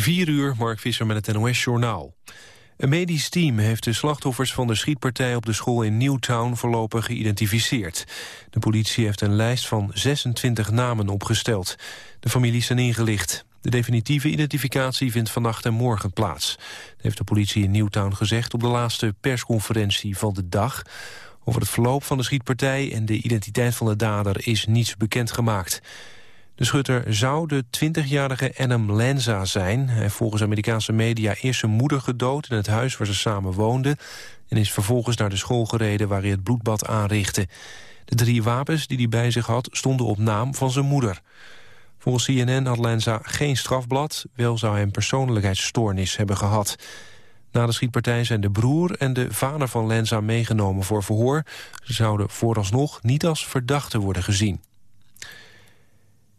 4 uur, Mark Visser met het NOS-journaal. Een medisch team heeft de slachtoffers van de schietpartij op de school in Newtown voorlopig geïdentificeerd. De politie heeft een lijst van 26 namen opgesteld. De families zijn ingelicht. De definitieve identificatie vindt vannacht en morgen plaats. Dat heeft de politie in Newtown gezegd op de laatste persconferentie van de dag. Over het verloop van de schietpartij en de identiteit van de dader is niets bekendgemaakt. De schutter zou de 20-jarige Adam Lanza zijn. Hij heeft volgens Amerikaanse media eerst zijn moeder gedood... in het huis waar ze samen woonden... en is vervolgens naar de school gereden waar hij het bloedbad aanrichtte. De drie wapens die hij bij zich had stonden op naam van zijn moeder. Volgens CNN had Lanza geen strafblad... wel zou hij een persoonlijkheidsstoornis hebben gehad. Na de schietpartij zijn de broer en de vader van Lanza meegenomen voor verhoor. Ze zouden vooralsnog niet als verdachte worden gezien.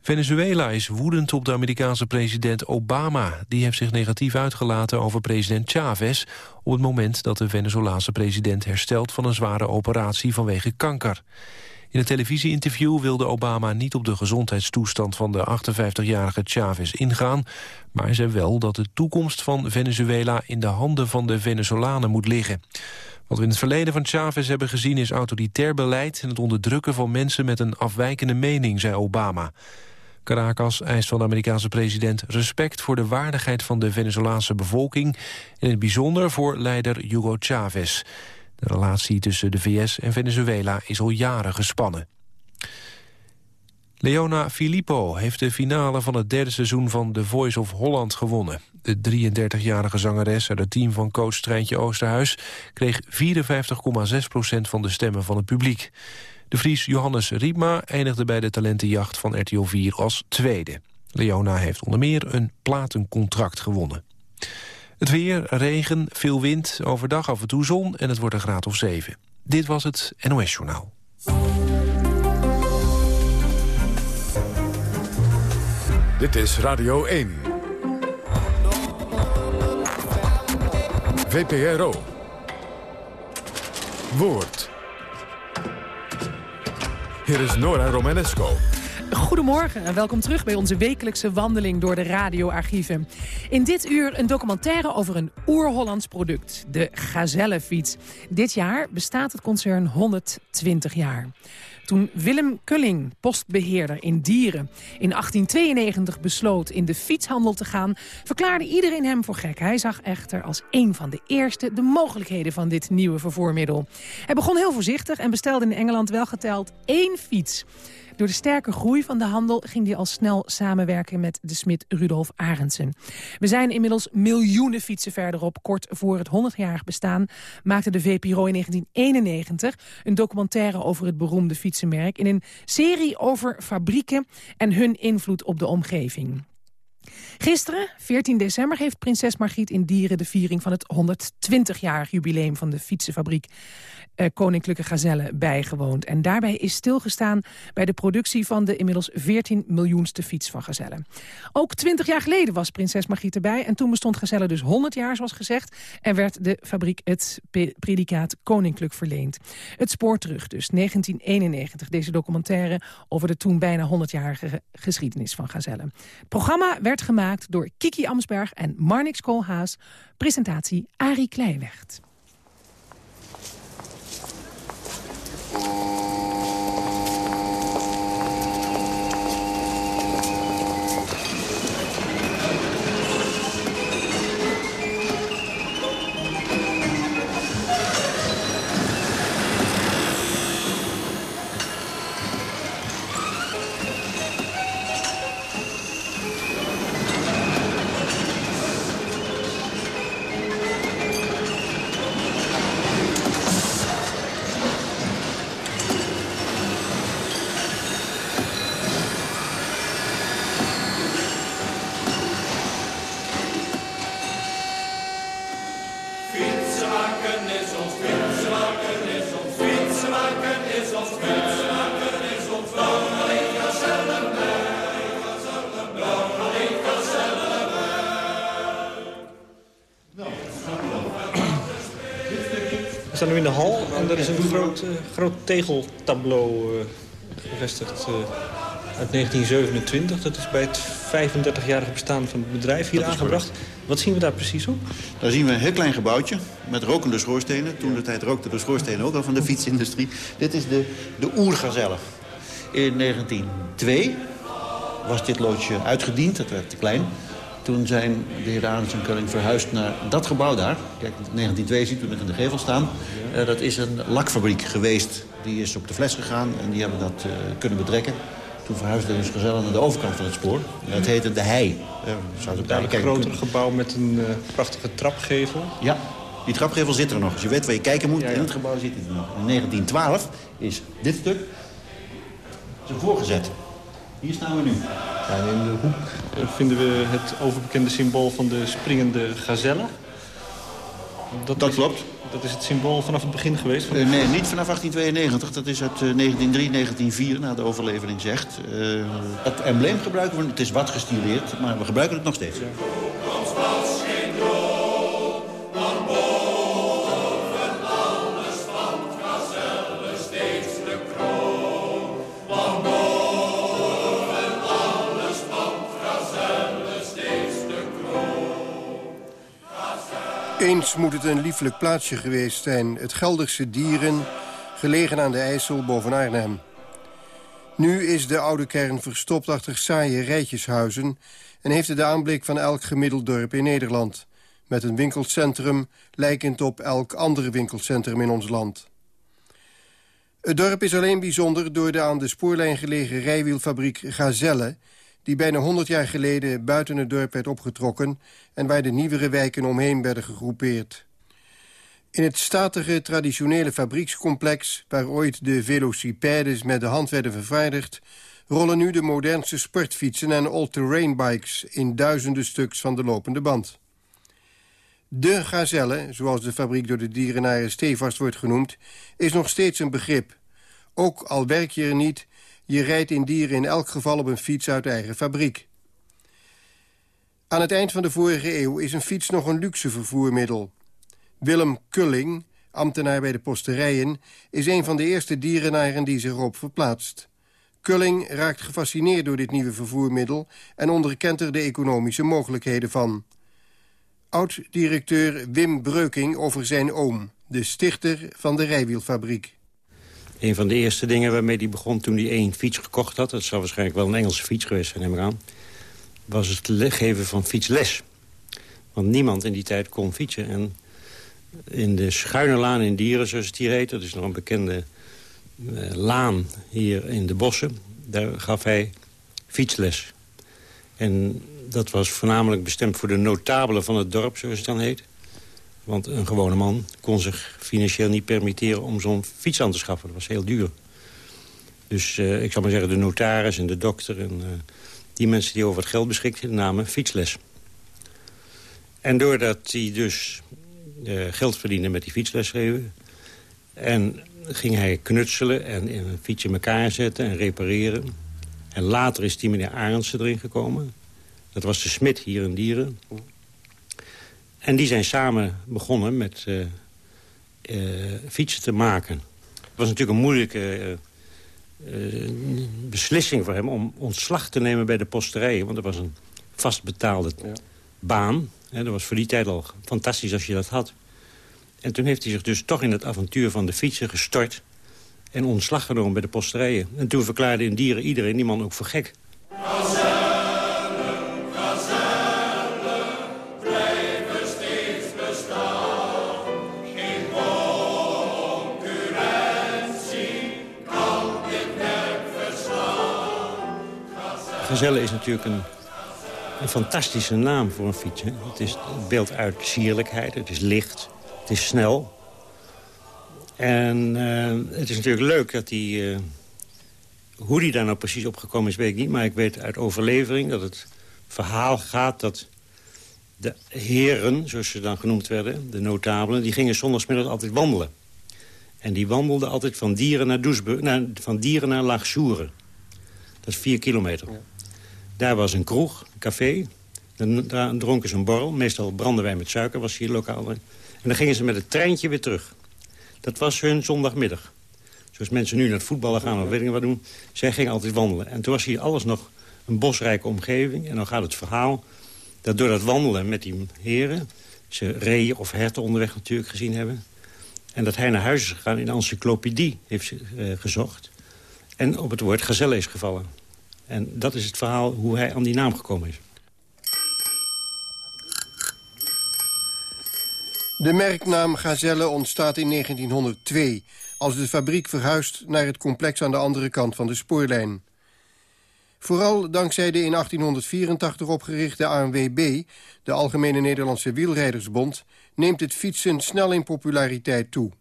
Venezuela is woedend op de Amerikaanse president Obama. Die heeft zich negatief uitgelaten over president Chavez... op het moment dat de Venezolaanse president herstelt van een zware operatie vanwege kanker. In een televisieinterview wilde Obama niet op de gezondheidstoestand van de 58-jarige Chavez ingaan, maar zei wel dat de toekomst van Venezuela in de handen van de Venezolanen moet liggen. Wat we in het verleden van Chavez hebben gezien is autoritair beleid en het onderdrukken van mensen met een afwijkende mening, zei Obama. Caracas eist van de Amerikaanse president respect voor de waardigheid van de Venezolaanse bevolking in het bijzonder voor leider Hugo Chavez. De relatie tussen de VS en Venezuela is al jaren gespannen. Leona Filippo heeft de finale van het derde seizoen van The Voice of Holland gewonnen. De 33-jarige zangeres uit het team van coach Treintje Oosterhuis... kreeg 54,6% van de stemmen van het publiek. De Fries Johannes Riepma eindigde bij de talentenjacht van RTL 4 als tweede. Leona heeft onder meer een platencontract gewonnen. Het weer, regen, veel wind, overdag af en toe zon en het wordt een graad of 7. Dit was het NOS Journaal. Dit is Radio 1. VPRO. Woord. Hier is Nora Romanesco. Goedemorgen en welkom terug bij onze wekelijkse wandeling door de radioarchieven. In dit uur een documentaire over een oer-Hollands product, de Gazellefiets. Dit jaar bestaat het concern 120 jaar. Toen Willem Kulling, postbeheerder in Dieren, in 1892 besloot in de fietshandel te gaan, verklaarde iedereen hem voor gek. Hij zag echter als een van de eerste de mogelijkheden van dit nieuwe vervoermiddel. Hij begon heel voorzichtig en bestelde in Engeland wel geteld één fiets. Door de sterke groei van de handel ging hij al snel samenwerken met de smid Rudolf Arendsen. We zijn inmiddels miljoenen fietsen verderop. Kort voor het 100-jarig bestaan maakte de VPRO in 1991 een documentaire over het beroemde fietsenmerk... in een serie over fabrieken en hun invloed op de omgeving. Gisteren, 14 december, heeft prinses Margriet in Dieren... de viering van het 120-jarig jubileum van de fietsenfabriek Koninklijke Gazelle bijgewoond. En daarbij is stilgestaan bij de productie van de inmiddels 14 miljoenste fiets van Gazelle. Ook 20 jaar geleden was prinses Margriet erbij. En toen bestond Gazelle dus 100 jaar, zoals gezegd. En werd de fabriek het predicaat Koninklijk verleend. Het spoor terug dus, 1991. Deze documentaire over de toen bijna 100-jarige geschiedenis van Gazelle. Het programma werd gemaakt door Kiki Amsberg en Marnix Koolhaas. Presentatie Arie Kleiwecht. Staan groot, uh, groot tegeltableau uh, gevestigd. Uh. uit 1927. Dat is bij het 35-jarige bestaan van het bedrijf hier aangebracht. Wat zien we daar precies op? Daar zien we een heel klein gebouwtje met rokende schoorstenen. Toen de tijd rookte de schoorstenen ook al van de fietsindustrie. Dit is de, de oergazelle. In 1902 was dit loodje uitgediend, dat werd te klein. Toen zijn de heer Arends en Kulling verhuisd naar dat gebouw daar. Kijk, 1902 ziet u nog in de gevel staan. Uh, dat is een lakfabriek geweest. Die is op de fles gegaan en die hebben dat uh, kunnen betrekken. Toen verhuisde dus gezellig naar de overkant van het spoor. Het heette De Hei. Uh, zou het een groter gebouw met een prachtige trapgevel. Ja, die trapgevel zit er nog. Als je weet waar je kijken moet, ja, ja. in het gebouw zit hij er nog. In 1912 is dit stuk zijn voorgezet. Hier staan we nu. Ja, in de hoek vinden we het overbekende symbool van de springende gazelle. Dat, dat is, klopt. Dat is het symbool vanaf het begin geweest? Van... Uh, nee, niet vanaf 1892. Dat is uit uh, 1903, 1904, na de overlevering zegt. Uh, dat embleem gebruiken we, het is wat gestileerd, maar we gebruiken het nog steeds. Ja. Eens moet het een lieflijk plaatsje geweest zijn. Het Gelderse Dieren, gelegen aan de IJssel boven Arnhem. Nu is de oude kern verstopt achter saaie rijtjeshuizen... en heeft het de aanblik van elk gemiddeld dorp in Nederland. Met een winkelcentrum lijkend op elk ander winkelcentrum in ons land. Het dorp is alleen bijzonder door de aan de spoorlijn gelegen rijwielfabriek Gazelle die bijna 100 jaar geleden buiten het dorp werd opgetrokken... en waar de nieuwere wijken omheen werden gegroepeerd. In het statige traditionele fabriekscomplex... waar ooit de velocipèdes met de hand werden vervaardigd... rollen nu de modernste sportfietsen en all-terrain bikes... in duizenden stuks van de lopende band. De gazelle, zoals de fabriek door de dierenaren stevast wordt genoemd... is nog steeds een begrip. Ook al werk je er niet je rijdt in dieren in elk geval op een fiets uit eigen fabriek. Aan het eind van de vorige eeuw is een fiets nog een luxe vervoermiddel. Willem Kulling, ambtenaar bij de posterijen... is een van de eerste dierenaren die zich erop verplaatst. Kulling raakt gefascineerd door dit nieuwe vervoermiddel... en onderkent er de economische mogelijkheden van. Oud-directeur Wim Breuking over zijn oom... de stichter van de rijwielfabriek. Een van de eerste dingen waarmee hij begon toen hij één fiets gekocht had... dat zal waarschijnlijk wel een Engelse fiets geweest zijn, neem ik aan... was het geven van fietsles. Want niemand in die tijd kon fietsen. En in de Schuine Laan in Dieren, zoals het hier heet... dat is nog een bekende uh, laan hier in de bossen... daar gaf hij fietsles. En dat was voornamelijk bestemd voor de notabelen van het dorp, zoals het dan heet. Want een gewone man kon zich financieel niet permitteren om zo'n fiets aan te schaffen. Dat was heel duur. Dus uh, ik zal maar zeggen, de notaris en de dokter... en uh, die mensen die over het geld beschikten, namen fietsles. En doordat hij dus uh, geld verdiende met die fietslesgeven... en ging hij knutselen en een fiets in elkaar zetten en repareren. En later is die meneer Arendsen erin gekomen. Dat was de smid hier in Dieren. En die zijn samen begonnen met uh, uh, fietsen te maken. Het was natuurlijk een moeilijke uh, beslissing voor hem... om ontslag te nemen bij de posterijen. Want dat was een vast betaalde ja. baan. Hè, dat was voor die tijd al fantastisch als je dat had. En toen heeft hij zich dus toch in het avontuur van de fietsen gestort... en ontslag genomen bij de posterijen. En toen verklaarde in Dieren iedereen die man ook voor gek. Gazelle is natuurlijk een, een fantastische naam voor een fiets. Het, is, het beeld uit sierlijkheid, het is licht, het is snel. En uh, het is natuurlijk leuk dat hij... Uh, hoe die daar nou precies op gekomen is, weet ik niet. Maar ik weet uit overlevering dat het verhaal gaat dat de heren, zoals ze dan genoemd werden, de notabelen... die gingen zondagsmiddag altijd wandelen. En die wandelden altijd van dieren naar, Doesburg, naar, van dieren naar Laagsoeren. Dat is vier kilometer. Ja. Daar was een kroeg, een café. Dan dronken ze een borrel. Meestal brandewijn met suiker was hier lokaal. En dan gingen ze met het treintje weer terug. Dat was hun zondagmiddag. Zoals mensen nu naar het voetballen gaan of weet ik wat doen. Zij gingen altijd wandelen. En toen was hier alles nog een bosrijke omgeving. En dan gaat het verhaal dat door dat wandelen met die heren... ze reeën of herten onderweg natuurlijk gezien hebben... en dat hij naar huis is gegaan in encyclopedie heeft uh, gezocht... en op het woord gazelle is gevallen. En dat is het verhaal hoe hij aan die naam gekomen is. De merknaam Gazelle ontstaat in 1902... als de fabriek verhuist naar het complex aan de andere kant van de spoorlijn. Vooral dankzij de in 1884 opgerichte ANWB... de Algemene Nederlandse Wielrijdersbond... neemt het fietsen snel in populariteit toe.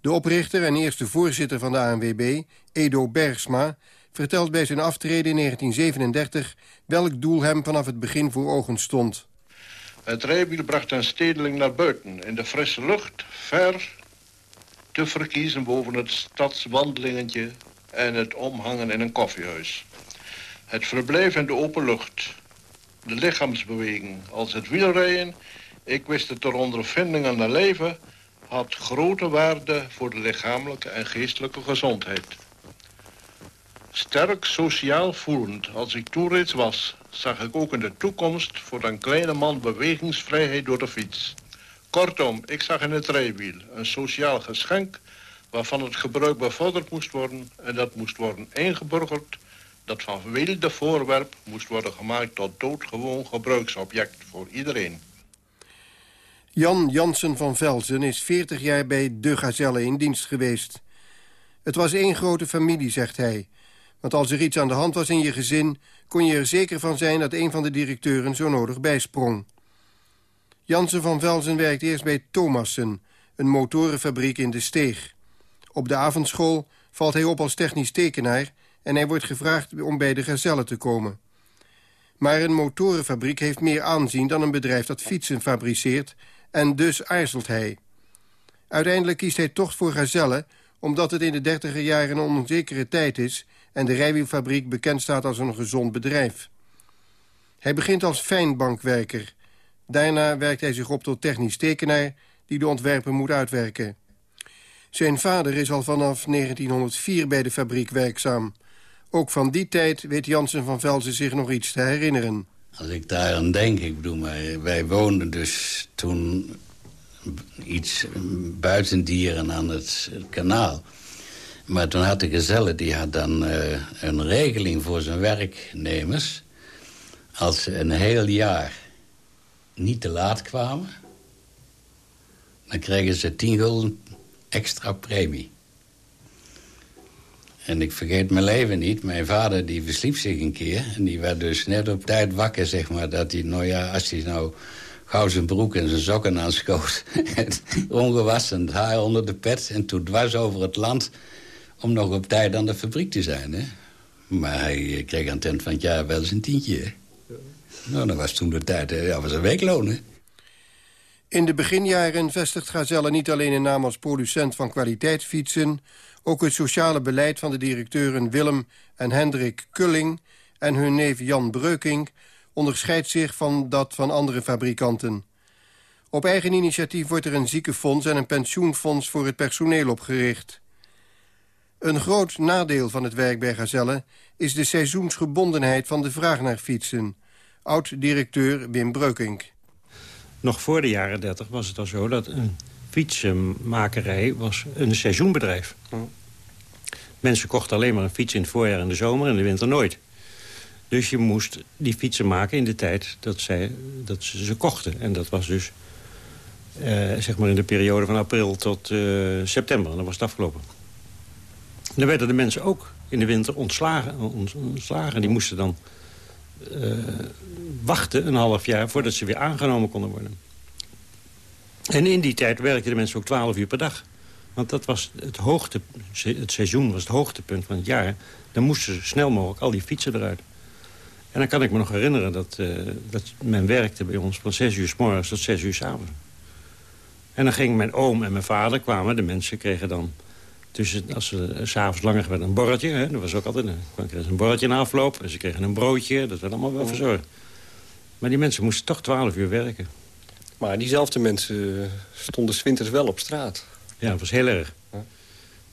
De oprichter en eerste voorzitter van de ANWB, Edo Bergsma... vertelt bij zijn aftreden in 1937 welk doel hem vanaf het begin voor ogen stond... Het rijwiel bracht een stedeling naar buiten, in de frisse lucht, ver te verkiezen boven het stadswandelingetje en het omhangen in een koffiehuis. Het verblijf in de open lucht, de lichaamsbeweging als het wielrijden, ik wist het ter ondervinding aan de leven, had grote waarde voor de lichamelijke en geestelijke gezondheid. Sterk sociaal voelend als ik toen reeds was... zag ik ook in de toekomst voor een kleine man bewegingsvrijheid door de fiets. Kortom, ik zag in het rijwiel een sociaal geschenk... waarvan het gebruik bevorderd moest worden... en dat moest worden ingeburgerd... dat van wilde voorwerp moest worden gemaakt tot doodgewoon gebruiksobject voor iedereen. Jan Jansen van Velzen is 40 jaar bij De Gazelle in dienst geweest. Het was één grote familie, zegt hij... Want als er iets aan de hand was in je gezin... kon je er zeker van zijn dat een van de directeuren zo nodig bijsprong. Jansen van Velzen werkt eerst bij Thomassen... een motorenfabriek in de Steeg. Op de avondschool valt hij op als technisch tekenaar... en hij wordt gevraagd om bij de Gazelle te komen. Maar een motorenfabriek heeft meer aanzien dan een bedrijf dat fietsen fabriceert... en dus aarzelt hij. Uiteindelijk kiest hij toch voor Gazelle omdat het in de dertiger jaren een onzekere tijd is en de rijwielfabriek bekend staat als een gezond bedrijf. Hij begint als fijnbankwerker. Daarna werkt hij zich op tot technisch tekenaar die de ontwerpen moet uitwerken. Zijn vader is al vanaf 1904 bij de fabriek werkzaam. Ook van die tijd weet Jansen van Velzen zich nog iets te herinneren. Als ik daar aan denk, ik bedoel, wij, wij woonden dus toen iets buiten dieren aan het kanaal. Maar toen had de gezelle, die had dan uh, een regeling voor zijn werknemers. Als ze een heel jaar niet te laat kwamen... dan kregen ze 10 gulden extra premie. En ik vergeet mijn leven niet. Mijn vader die versliep zich een keer. En die werd dus net op tijd wakker, zeg maar. Dat hij, nou ja, als hij nou gauw zijn broek en zijn sokken aanschoot. ongewassen, haar onder de pet. En toen dwars over het land om nog op tijd aan de fabriek te zijn. Hè? Maar hij kreeg aan het eind van het jaar wel eens een tientje. Hè? Nou, dat was toen de tijd, dat was een weekloon. Hè? In de beginjaren vestigt Gazelle niet alleen een naam als producent van kwaliteitsfietsen... ook het sociale beleid van de directeuren Willem en Hendrik Kulling... en hun neef Jan Breukink onderscheidt zich van dat van andere fabrikanten. Op eigen initiatief wordt er een ziekenfonds en een pensioenfonds voor het personeel opgericht. Een groot nadeel van het werk bij Gazelle is de seizoensgebondenheid van de vraag naar fietsen. Oud-directeur Wim Breukink. Nog voor de jaren 30 was het al zo dat een fietsenmakerij was een seizoenbedrijf. Mensen kochten alleen maar een fiets in het voorjaar en de zomer en de winter nooit. Dus je moest die fietsen maken in de tijd dat, zij, dat ze ze kochten. En dat was dus eh, zeg maar in de periode van april tot uh, september. En dan was het afgelopen. Dan werden de mensen ook in de winter ontslagen. ontslagen. Die moesten dan uh, wachten een half jaar voordat ze weer aangenomen konden worden. En in die tijd werkten de mensen ook 12 uur per dag. Want dat was het, hoogte, het seizoen was het hoogtepunt van het jaar. Dan moesten ze snel mogelijk al die fietsen eruit. En dan kan ik me nog herinneren dat, uh, dat men werkte bij ons van 6 uur s morgens tot 6 uur s avonds. En dan ging mijn oom en mijn vader kwamen. De mensen kregen dan tussen, als ze s'avonds langer werden, een borreltje. Hè, dat was ook altijd een, een borreltje in afloop. En ze kregen een broodje. Dat werd allemaal wel verzorgd. Maar die mensen moesten toch 12 uur werken. Maar diezelfde mensen stonden winters wel op straat. Ja, dat was heel erg.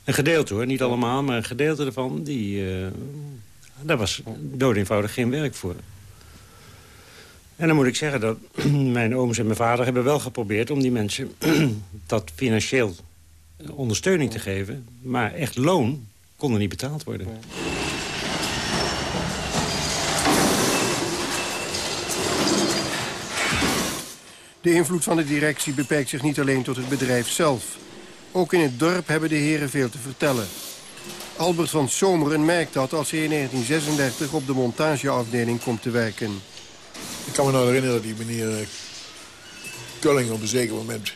Een gedeelte hoor, niet allemaal, maar een gedeelte ervan... Die, uh, daar was dood eenvoudig geen werk voor. En dan moet ik zeggen dat mijn ooms en mijn vader hebben wel geprobeerd... om die mensen dat financieel ondersteuning te geven. Maar echt loon kon er niet betaald worden. De invloed van de directie beperkt zich niet alleen tot het bedrijf zelf. Ook in het dorp hebben de heren veel te vertellen. Albert van Someren merkt dat als hij in 1936 op de montageafdeling komt te werken. Ik kan me nou herinneren dat die meneer Kulling op een zeker moment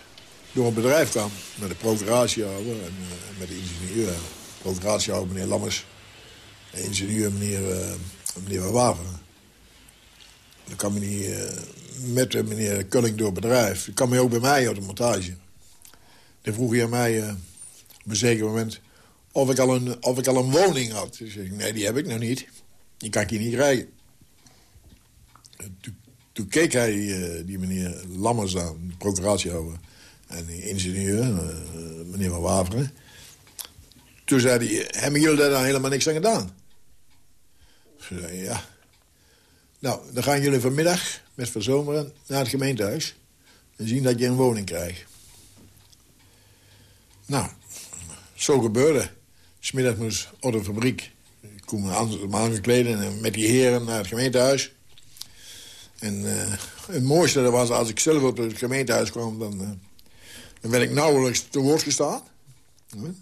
door een bedrijf kwam. Met de procuratiehouder en uh, met de ingenieur. Procuratieouder meneer Lammers. De ingenieur meneer, uh, meneer Van Waveren. Dan kwam hij met meneer Kulling door het bedrijf. Die kwam hij ook bij mij op de montage. Dan vroeg hij aan mij op een zeker moment of ik al een, of ik al een woning had. Dus ik nee, die heb ik nog niet. Die kan ik hier niet krijgen. Toen, keek hij die meneer Lammers aan, de procuratiehouder... en de ingenieur, uh, meneer Van Waveren. Toen zei hij, hebben jullie daar dan helemaal niks aan gedaan? Ze ja. Nou, dan gaan jullie vanmiddag met verzomeren naar het gemeentehuis... en zien dat je een woning krijgt. Nou, zo gebeurde. Smiddag moest op de fabriek. Ik kom me aangekleed en met die heren naar het gemeentehuis. En uh, het mooiste was als ik zelf op het gemeentehuis kwam... dan, uh, dan werd ik nauwelijks te woord gestaan. Ja.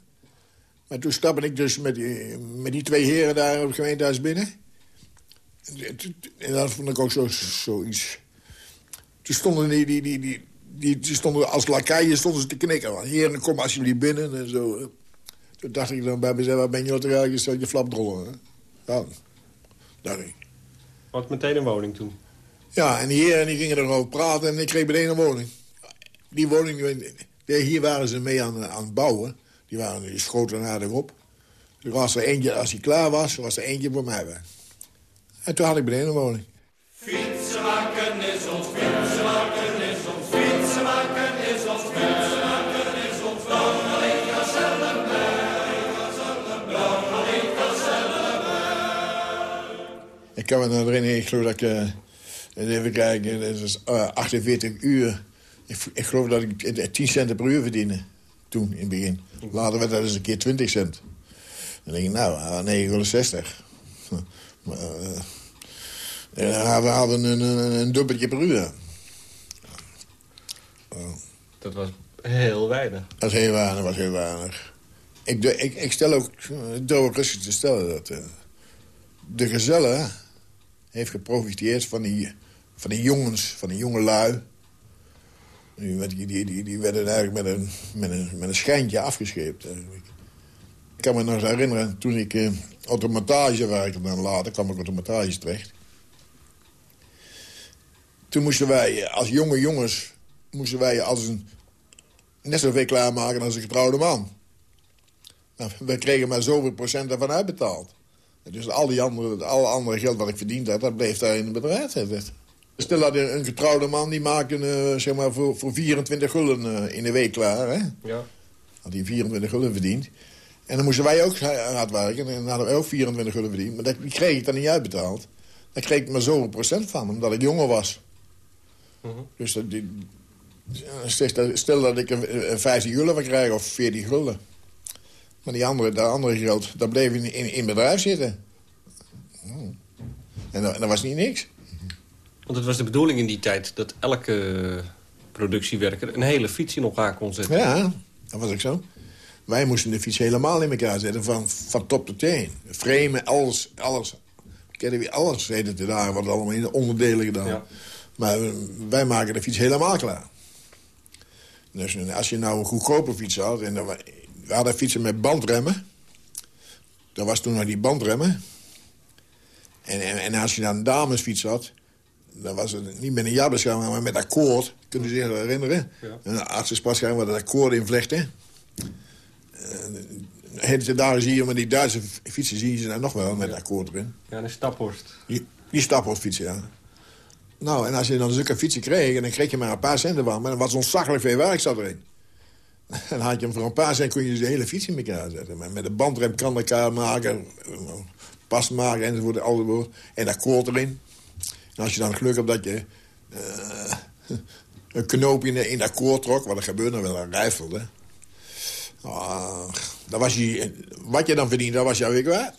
Maar toen stapte ik dus met die, met die twee heren daar op het gemeentehuis binnen. En dat vond ik ook zo, zoiets... Toen stonden die, die, die, die, die, die stonden als lakaien stonden ze te knikken. Heren, kom alsjeblieft binnen en zo. Toen dacht ik dan bij mezelf, waar ben je nou eigenlijk? Je je flapdrollen. Ja, dacht ik. Wat meteen een woning toen? Ja, en die heren die gingen erover praten en ik kreeg meteen een woning. Die woning, hier waren ze mee aan, aan het bouwen. Die, waren, die schoten aardig op. Er was er eentje, als hij klaar was, was er eentje voor mij bij. En toen had ik meteen een woning. Fietsen maken is ons, fietsen maken is ons, fietsen maken is ons, fietsen maken is ons, Ik kan me nog herinneren, ik geloof dat ik... Uh, even kijken, dat is uh, 48 uur. Ik, ik, geloof dat ik 10 cent per uur verdiende. Toen, in het begin. Later werd dat eens een keer 20 cent. Dan denk ik, nou, 9,60. Maar, uh, we hadden een, een, een dubbeltje per uur. Dat was heel weinig. Dat was heel weinig, was heel weinig. Ik, ik, ik stel ook, durf ook rustig te stellen dat... Uh, de gezellen heeft geprofiteerd van die, van die jongens, van die jonge lui. Die, die, die, werden eigenlijk met een, met een, met een schijntje afgescheept. Ik kan me nog eens herinneren, toen ik de montage werkte... dan later kwam ik op de terecht. Toen moesten wij als jonge jongens... moesten wij als een, net zoveel klaarmaken als een getrouwde man. Nou, we kregen maar zoveel procent ervan uitbetaald. Dus al die andere, alle andere geld wat ik verdiend had, dat bleef daar in het bedrijf. Stel dat een getrouwde man, die maakte uh, zeg maar voor, voor 24 gulden uh, in de week klaar. Hè? Ja. Had hij 24 gulden verdiend. En dan moesten wij ook hard werken. En dan hadden we ook 24 gulden verdiend. Maar dat, die kreeg ik dan niet uitbetaald. Daar kreeg ik maar zoveel procent van, omdat ik jonger was. -huh. Dus dat, die, stel dat ik een, 15 gulden krijg of 14 gulden. Maar die andere, dat andere geld, dat bleef in, in, in bedrijf zitten. En dat, en dat was niet niks. Want het was de bedoeling in die tijd dat elke productiewerker... een hele fiets in elkaar kon zetten. Ja, dat was ook zo. Wij moesten de fiets helemaal in elkaar zetten, van, van top tot teen. Framen, alles, alles. Kennen we alles, heet het daar, wat allemaal in de onderdelen gedaan. Ja. Maar wij maken de fiets helemaal klaar. Dus als je nou een goedkope fiets had... En dan, we hadden fietsen met bandremmen. Dat was toen nog die bandremmen. En, en, en als je dan een damesfiets had... dan was het niet met een jabbescherm, maar met akkoord. Kunnen u zich herinneren? Ja. Een achterspatscherm waar dat akkoord in vlechten. Uh, daar zie je, maar die Duitse fietsen zie je ze dan nog wel met akkoord erin. Ja, een staphorst. Die, die staphorstfietsen, ja. Nou, en als je dan zulke fietsen kreeg... en dan kreeg je maar een paar centen van... maar dan was ontzaglijk veel werk zat erin. En had je hem voor een paar cent kun je de hele fiets in elkaar zetten. Maar met een bandrem kan elkaar maken, pas maken enzovoort. enzovoort. En dat koort erin. En als je dan geluk hebt dat je uh, een knoopje in, in dat koord trok... wat er gebeurde wel een rijfel, hè. Dan was je, wat je dan verdiende, dat was jouw weer kwijt.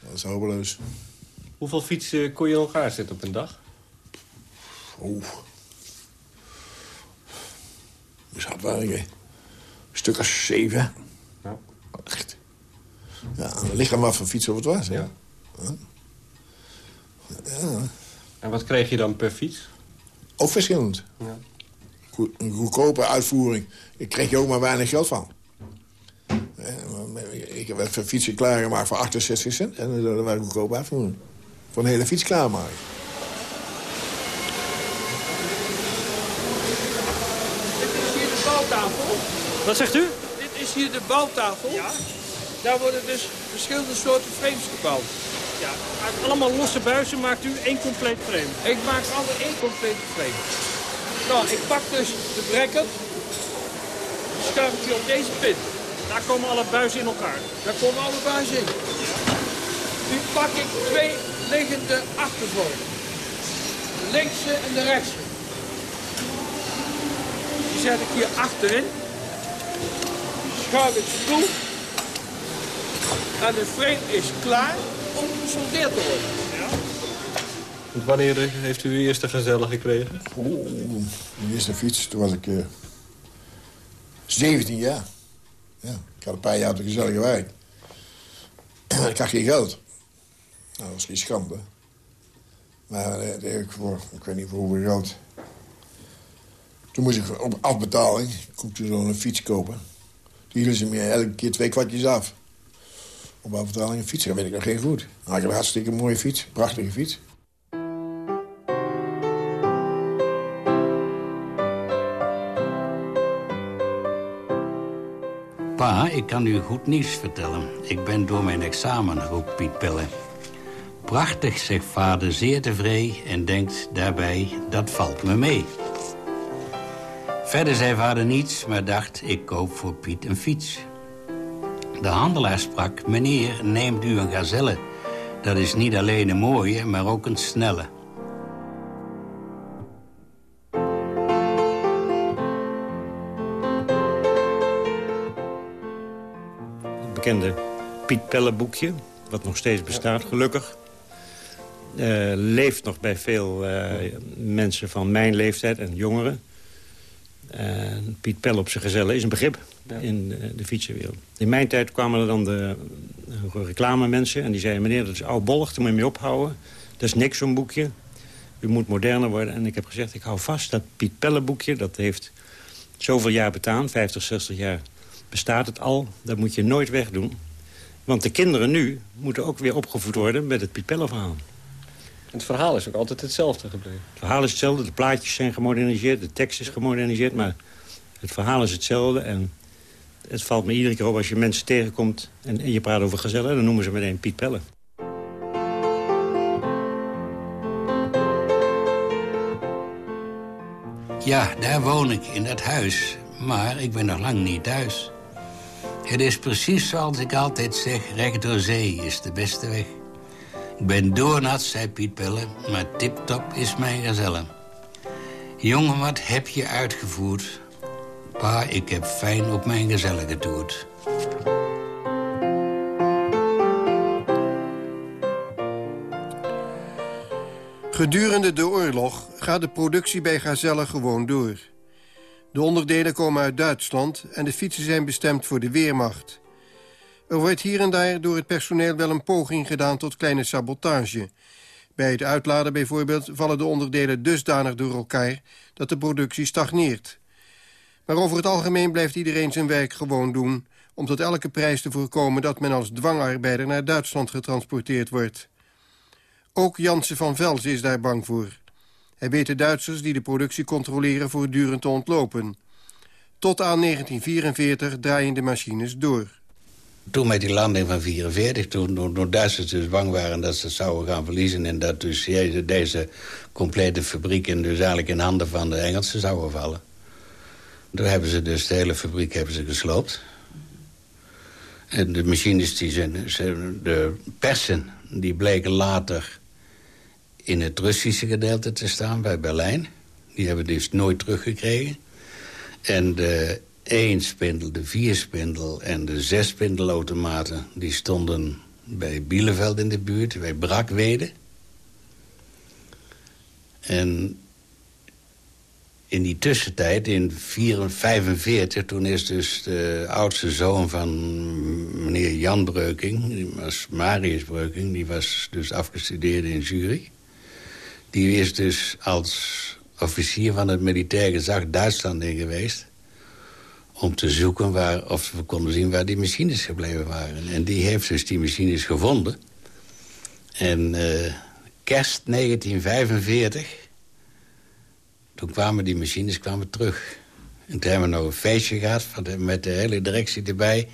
Dat was hopeloos. Hoeveel fietsen kon je nog zetten op een dag? Oeh. Dus had wel een stuk als zeven. Ja. Echt. Ja, het ligt aan wat voor fiets of het was. Ja. ja. Ja. En wat kreeg je dan per fiets? Ook verschillend. Ja. Een goedkope uitvoering. Ik kreeg je ook maar weinig geld van. Ik heb een fietsje klaargemaakt voor 68 cent. En dat was een goedkope uitvoering. Voor een hele fiets klaarmaken. Wat zegt u? Dit is hier de bouwtafel. Ja. Daar worden dus verschillende soorten frames gebouwd. Ja, uit allemaal losse buizen maakt u één compleet frame. Ik maak alle één complete frame. Nou, ik pak dus de bracket. Schuif ik die op deze pin. Daar komen alle buizen in elkaar. Daar komen alle buizen in. Nu pak ik twee liggende achtervoren. De linkse en de rechtse. Die zet ik hier achterin schuif het toe. En de frame is klaar gesoldeerd te worden. Ja. Wanneer heeft u uw eerste gazelle gekregen? Oeh, mijn eerste fiets, toen was ik uh, eh, 17 jaar. Ja, ik had een paar jaar op de gezellige wijk. ik had geen geld. Nou, dat was geen schande. Maar uh, ik, voor, ik weet niet voor hoeveel geld. Toen moest ik op afbetaling, ik kon toen zo'n fiets kopen hielden ze me elke keer twee kwartjes af. Op afbetaling een fiets, dat weet ik nog geen goed. Dan had een hartstikke mooie fiets, prachtige fiets. Pa, ik kan u goed nieuws vertellen. Ik ben door mijn examen, roept Piet Pelle. Prachtig, zegt vader, zeer tevreden en denkt daarbij, dat valt me mee. Verder zei vader niets, maar dacht, ik koop voor Piet een fiets. De handelaar sprak, meneer, neemt u een gazelle. Dat is niet alleen een mooie, maar ook een snelle. Het bekende Piet Pelle boekje, wat nog steeds bestaat, gelukkig. Uh, leeft nog bij veel uh, mensen van mijn leeftijd en jongeren. Piet Pel op zijn gezellen is een begrip in de, de fietsenwereld. In mijn tijd kwamen er dan de uh, reclamemensen en die zeiden... meneer, dat is oudbollig, daar moet je mee ophouden. Dat is niks, zo'n boekje. U moet moderner worden. En ik heb gezegd, ik hou vast, dat Piet Pelle boekje... dat heeft zoveel jaar bestaan, 50, 60 jaar bestaat het al. Dat moet je nooit wegdoen. Want de kinderen nu moeten ook weer opgevoed worden met het Piet Pelle verhaal het verhaal is ook altijd hetzelfde gebleven. Het verhaal is hetzelfde, de plaatjes zijn gemoderniseerd, de tekst is gemoderniseerd... maar het verhaal is hetzelfde en het valt me iedere keer op als je mensen tegenkomt... en, je praat over gezellen, dan noemen ze meteen Piet Pelle. Ja, daar woon ik, in dat huis. Maar ik ben nog lang niet thuis. Het is precies zoals ik altijd zeg, recht door zee is de beste weg. Ik ben doornat, zei Piet Pelle, maar tip-top is mijn gazelle. Jongen, wat heb je uitgevoerd? Pa, ik heb fijn op mijn gazelle getoerd. Gedurende de oorlog gaat de productie bij Gazelle gewoon door. De onderdelen komen uit Duitsland en de fietsen zijn bestemd voor de Weermacht. Er wordt hier en daar door het personeel wel een poging gedaan tot kleine sabotage. Bij het uitladen bijvoorbeeld vallen de onderdelen dusdanig door elkaar dat de productie stagneert. Maar over het algemeen blijft iedereen zijn werk gewoon doen... om tot elke prijs te voorkomen dat men als dwangarbeider naar Duitsland getransporteerd wordt. Ook Jansen van Vels is daar bang voor. Hij weet de Duitsers die de productie controleren voortdurend te ontlopen. Tot aan 1944 draaien de machines door. Toen met die landing van 44, toen, toen, Duitsers dus bang waren dat ze zouden gaan verliezen... en dat dus deze complete fabrieken dus eigenlijk in handen van de Engelsen zouden vallen. Toen hebben ze dus de hele fabriek hebben ze gesloopt. En de machines, die zijn, de persen, die bleken later in het Russische gedeelte te staan, bij Berlijn. Die hebben dus nooit teruggekregen. En de één spindel, de vier spindel en de zes spindelautomaten... die stonden bij Bieleveld in de buurt, bij Brakwede. En in die tussentijd, in 1945, toen is dus de oudste zoon van meneer Jan Breuking... die was Marius Breuking, die was dus afgestudeerd in Zurich. Die is dus als officier van het militair gezag Duitsland in geweest... om te zoeken waar, of we konden zien waar die machines gebleven waren. En die heeft dus die machines gevonden. En uh, kerst 1945 toen kwamen die machines kwamen terug. En toen hebben we nog een feestje gehad met de hele directie erbij.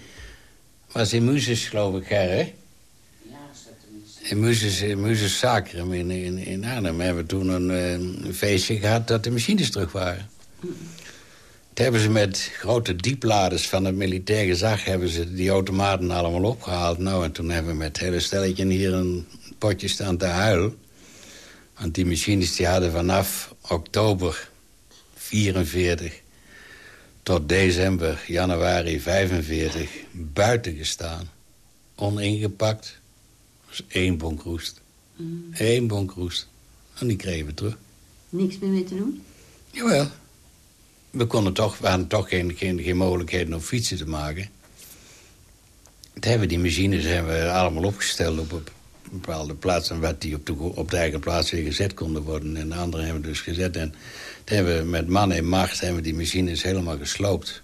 Was in Muzes, geloof ik, hè? Ja, in Muzes, in Muzes Sacrum in, in, in Arnhem hebben we toen een, eh, een, feestje gehad dat de machines terug waren. Toen hebben ze met grote diepladers van het militair gezag... hebben ze die automaten allemaal opgehaald. Nou, en toen hebben we met het hele stelletje hier een potje staan te huilen. Want die machines die hadden vanaf oktober 44 tot december, januari 45 buiten gestaan. Oningepakt. Was één bonk roest. Mm. Eén bonk roest. En die kregen we terug. Niks meer mee te doen? Jawel. We, konden toch, we hadden toch geen, geen, geen mogelijkheden om fietsen te maken. Toen hebben die machines hebben we allemaal opgesteld op, op bepaalde plaatsen... wat die op de, eigen plaats weer gezet konden worden. En de andere hebben dus gezet. En toen hebben we met man en macht hebben we die machines helemaal gesloopt.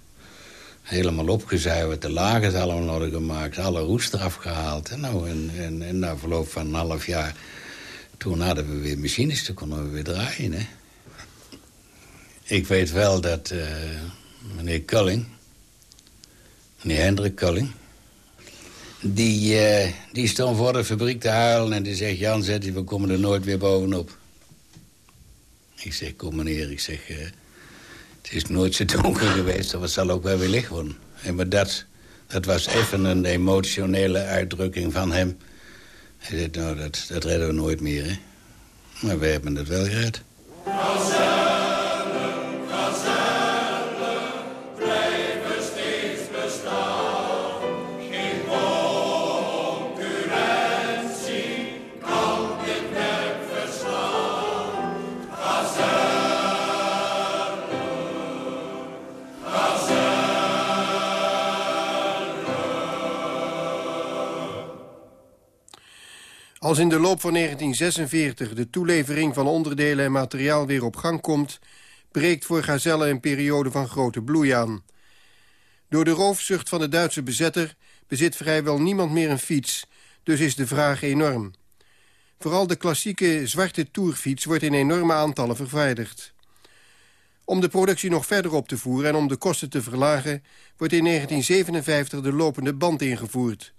Helemaal opgezuiverd, de lagen allemaal nog gemaakt... alle roest eraf gehaald. En, nou, en, en, en na verloop van een half jaar... toen hadden we weer machines, toen konden we weer draaien. Hè. Ik weet wel dat uh, meneer Culling... meneer Hendrik Culling die, uh, die stond voor de fabriek te huilen en die zegt... Jan, zet, we komen er nooit weer bovenop. Ik zeg, kom meneer, ik zeg... Uh, het is nooit zo donker geweest, het zal ook wel weer licht worden. En maar dat, dat was even een emotionele uitdrukking van hem. Hij zei, nou, dat, dat redden we nooit meer, hè. Maar we hebben het wel gered. Als in de loop van 1946 de toelevering van onderdelen en materiaal weer op gang komt... breekt voor Gazelle een periode van grote bloei aan. Door de roofzucht van de Duitse bezetter bezit vrijwel niemand meer een fiets... dus is de vraag enorm. Vooral de klassieke zwarte toerfiets wordt in enorme aantallen vervaardigd. Om de productie nog verder op te voeren en om de kosten te verlagen... wordt in 1957 de lopende band ingevoerd...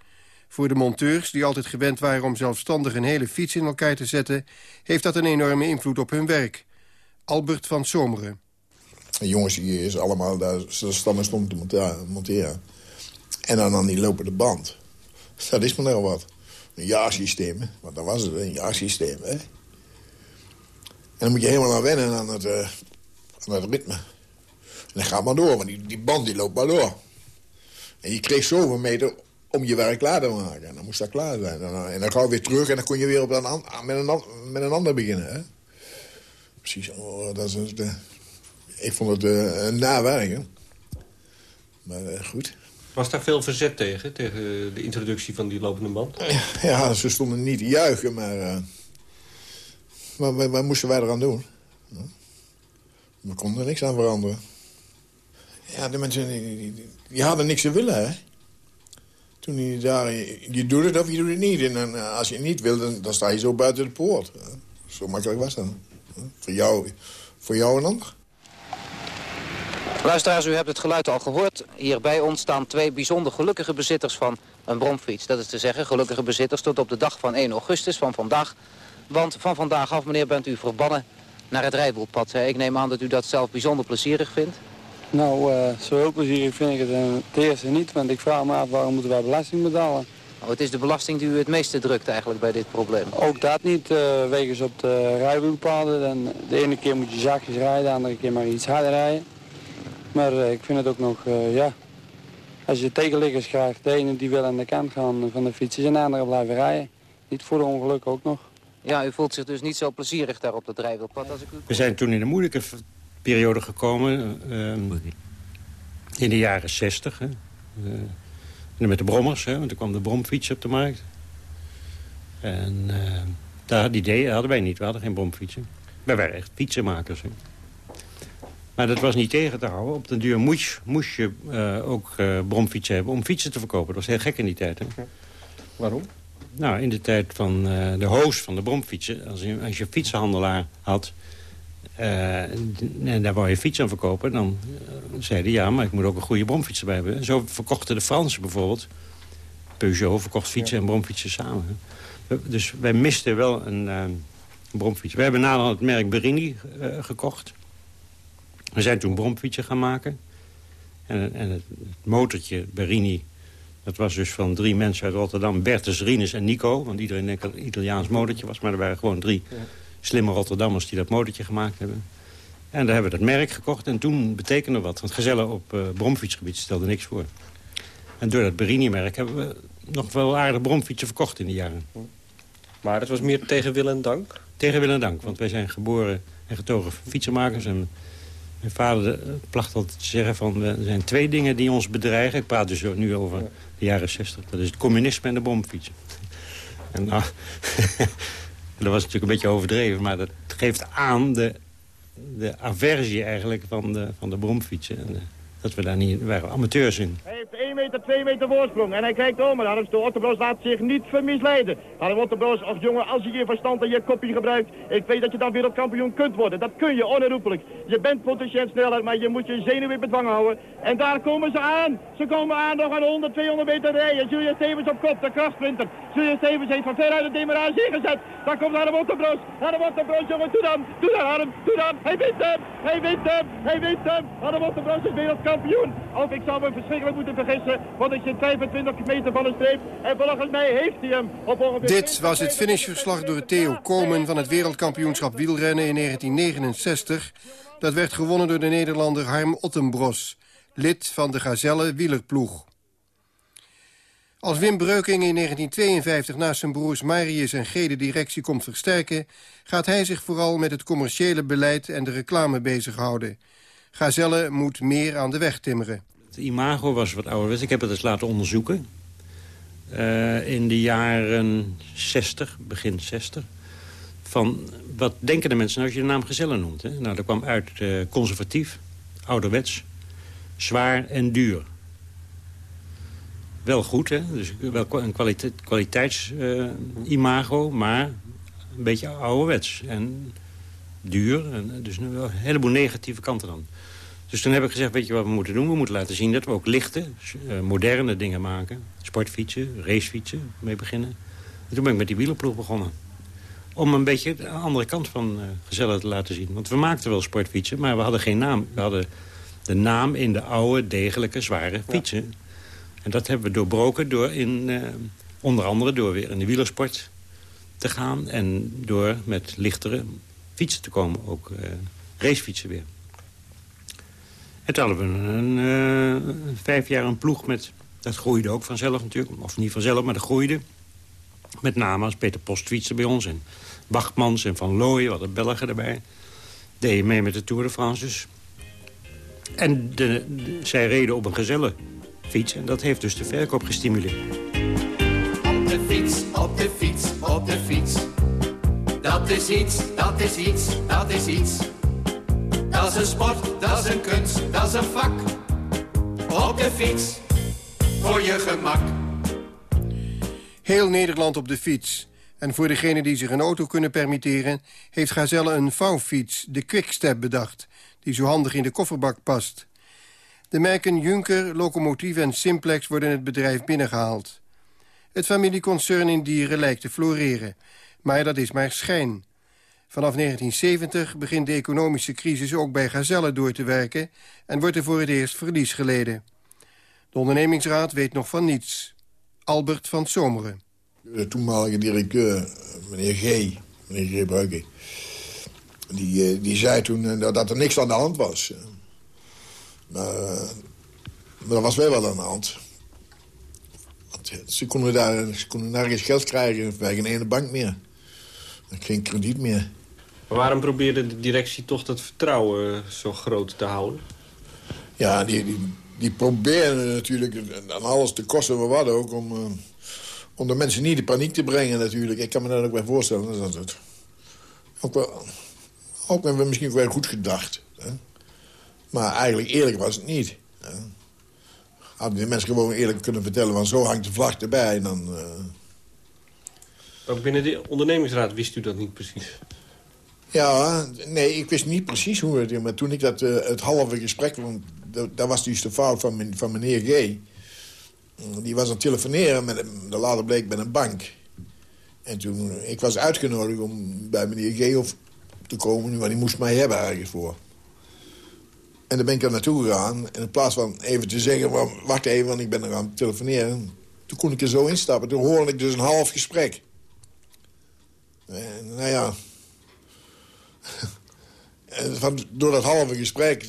Voor de monteurs, die altijd gewend waren om zelfstandig een hele fiets in elkaar te zetten... heeft dat een enorme invloed op hun werk. Albert van Zomeren. De jongens die is allemaal daar stammen stond te monteren. En dan aan die lopende band. Dat is maar heel wat. Een jaarsysteem, want dan was het een jaarsysteem. Hè? En dan moet je helemaal aan wennen aan het, uh, aan het ritme. En dan gaat maar door, want die, die band die loopt maar door. En je kreeg zoveel meter om je werk klaar te maken. En dan moest dat klaar zijn. En dan, en dan ga je weer terug en dan kon je weer op een, met, een, met een ander beginnen. Hè? Precies, oh, dat is de, ik vond het uh, een nawerk. Maar uh, goed. Was daar veel verzet tegen, tegen de introductie van die lopende band? Ja, ze stonden niet te juichen, maar... Uh, maar wat moesten wij eraan doen? We konden er niks aan veranderen. Ja, de mensen die, die, die hadden niks te willen, hè? Je doet het of je doet het niet. En eh, als je het niet wil, dan, sta je zo buiten de poort. Zo makkelijk was dat. Voor jou, voor jou en ander. Luisteraars, u hebt het geluid al gehoord. Hier bij ons staan twee bijzonder gelukkige bezitters van een bromfiets. Dat is te zeggen, gelukkige bezitters tot op de dag van 1 augustus van vandaag. Want van vandaag af, meneer, bent u verbannen naar het rijwielpad. Ik neem aan dat u dat zelf bijzonder plezierig vindt. Nou, uh, zo heel plezierig vind ik het uh, het eerste niet. Want ik vraag me af waarom moeten wij belasting betalen. Oh, het is de belasting die u het meeste drukt eigenlijk bij dit probleem? Ook dat niet. Uh, wegens op de rijwielpaden. Dan, de ene keer moet je zachtjes rijden, de andere keer maar iets harder rijden. Maar ik vind het ook nog, ja... Als je tegenliggers krijgt, de ene die wil aan de kant gaan van de fietsers en de andere blijven rijden. Niet voor de ongeluk ook nog. Ja, u voelt zich dus niet zo plezierig daar op het rijwielpad als ik u... We zijn toen in een moeilijke periode gekomen. Uh, in de jaren zestig. Uh, met de brommers, hè, want toen kwam de bromfiets op de markt. En uh, daar, die idee hadden wij niet. We hadden geen bromfietsen. Wij waren echt fietsenmakers. Hè. Maar dat was niet tegen te houden. Op den duur moest, moest je uh, ook uh, bromfietsen hebben om fietsen te verkopen. Dat was heel gek in die tijd. Hè. Waarom? Nou, in de tijd van uh, de hoos van de bromfietsen... als je, als je fietsenhandelaar had... en daar wou je fiets aan verkopen... dan zeiden ja, maar ik moet ook een goede bromfiets erbij hebben. zo verkochten de Fransen bijvoorbeeld... Peugeot verkocht fietsen en bromfietsen samen. Dus wij misten wel een, een bromfiets. We hebben naderhand het merk Berini gekocht... We zijn toen bromfietsen gaan maken. En, en het, motortje Berini, dat was dus van drie mensen uit Rotterdam. Bertus, Rinus en Nico. Want iedereen denkt dat het een Italiaans motortje was. Maar er waren gewoon drie slimme Rotterdammers die dat motortje gemaakt hebben. En daar hebben we dat merk gekocht. En toen betekende wat. Want gezellen op uh, bromfietsgebied stelde niks voor. En door dat Berini-merk hebben we nog wel aardig bromfietsen verkocht in die jaren. Maar dat was meer tegen wil en dank? Tegen wil en dank. Want wij zijn geboren en getogen fietsenmakers. En mijn vader placht altijd te zeggen van... er zijn twee dingen die ons bedreigen. Ik praat dus nu over de jaren 60. Dat is het communisme en de bomfietsen. En nou, dat was natuurlijk een beetje overdreven... maar dat geeft aan de, de aversie eigenlijk van de, van de bromfietsen. En, dat we daar niet... Waren amateurs in. Hij heeft 1 meter, 2 meter voorsprong. En hij kijkt om. En de Otterbroos laat zich niet vermisleiden. Hadden Otterbroos, of jongen, als je je verstand en je kopje gebruikt... ik weet dat je dan wereldkampioen kunt worden. Dat kun je, onherroepelijk. Je bent potentieel sneller, maar je moet je zenuwen weer bedwang houden. En daar komen ze aan. Ze komen aan nog aan 100, 200 meter rijden. Julius Stevens op kop, de krachtsprinter. Julius Stevens heeft van veruit de demarage ingezet. Daar komt Adam Otterbroos. Adam Otterbroos, jongen, doe dan. Doe dan. Doe dan. Hij wint hem. Hij wint hem. Hij wint hem. Otterbroos is wereldkampioen. Of ik zou me verschrikkelijk moeten vergissen, want ik zit 25 meter van de streep. En volgens mij heeft hij hem op ongeveer... Dit was het finishverslag door Theo Komen van het wereldkampioenschap wielrennen in 1969. Dat werd gewonnen door de Nederlander Harm Ottenbros, lid van de Gazelle wielerploeg. Als Wim Breuking in 1952 naast zijn broers Marius en G de directie komt versterken... gaat hij zich vooral met het commerciële beleid en de reclame bezighouden. Gazelle moet meer aan de weg timmeren. Het imago was wat ouderwets. Ik heb het eens laten onderzoeken. Uh, in de jaren 60, begin 60. Van wat denken de mensen nou als je de naam Gezellen noemt? Hè? Nou, dat kwam uit uh, conservatief, ouderwets, zwaar en duur. Wel goed, hè? Dus wel een kwalite kwaliteits-imago, uh, maar een beetje ouderwets. En duur. En dus een heleboel negatieve kanten dan. Dus toen heb ik gezegd, weet je wat we moeten doen? We moeten laten zien dat we ook lichte, uh, moderne dingen maken. Sportfietsen, racefietsen, mee beginnen. En toen ben ik met die wielerploeg begonnen. Om een beetje de andere kant van uh, gezellig te laten zien. Want we maakten wel sportfietsen, maar we hadden geen naam. We hadden de naam in de oude, degelijke, zware fietsen. Ja. En dat hebben we doorbroken door in, uh, onder andere door weer in de wielersport te gaan. En door met lichtere fietsen te komen, ook uh, racefietsen weer. Toen hadden we een, uh, vijf jaar een ploeg met... Dat groeide ook vanzelf natuurlijk. Of niet vanzelf, maar dat groeide. Met name als Peter Post fietste bij ons. En Bachmans en Van Looyen, wat de Belgen erbij. Deden mee met de Tour de France dus. En de, zij reden op een gezelle fiets. En dat heeft dus de verkoop gestimuleerd. Op de fiets, op de fiets, op de fiets. Dat is iets, dat is iets, dat is iets. Dat is een sport, dat is een kunst, dat is een vak. Op de fiets, voor je gemak. Heel Nederland op de fiets. En voor degenen die zich een auto kunnen permitteren... heeft Gazelle een vouwfiets, de Quickstep, bedacht... die zo handig in de kofferbak past. De merken Junker, Locomotief en Simplex worden het bedrijf binnengehaald. Het familieconcern in Dieren lijkt te floreren. Maar dat is maar schijn. Vanaf 1970 begint de economische crisis ook bij Gazelle door te werken... en wordt er voor het eerst verlies geleden. De ondernemingsraad weet nog van niets. Albert van Zomeren. De toenmalige directeur, meneer G., meneer G. Bruiking... Die, eh, die zei toen eh, dat er niks aan de hand was. Maar, eh, maar er was wel aan de hand. Want ze konden, daar, ze konden nergens geld krijgen bij geen ene bank meer. Geen krediet meer. Maar waarom probeerde de directie toch dat vertrouwen zo groot te houden? Ja, die, die, die probeerden natuurlijk aan alles te kosten we wat ook... om, uh, om de mensen niet in paniek te brengen natuurlijk. Ik kan me dat ook wel voorstellen dat het ook wel, ook wel misschien wel goed gedacht. Hè? Maar eigenlijk eerlijk was het niet. Hè? Hadden die mensen gewoon eerlijk kunnen vertellen... van zo hangt de vlag erbij, dan... Uh... Ook binnen de ondernemingsraad wist u dat niet precies? Ja, nee, ik wist niet precies hoe het... Maar toen ik dat, uh, het halve gesprek... Want dat was dus de fout van, van meneer G. Die was aan het telefoneren, met, de later bleek bij een bank. En toen, ik was uitgenodigd om bij meneer G of te komen... want die moest mij hebben ergens voor. En dan ben ik er naartoe gegaan. En in plaats van even te zeggen, wacht even, want ik ben er aan het telefoneren... toen kon ik er zo instappen. Toen hoorde ik dus een half gesprek. En, nou ja... van, door dat halve gesprek,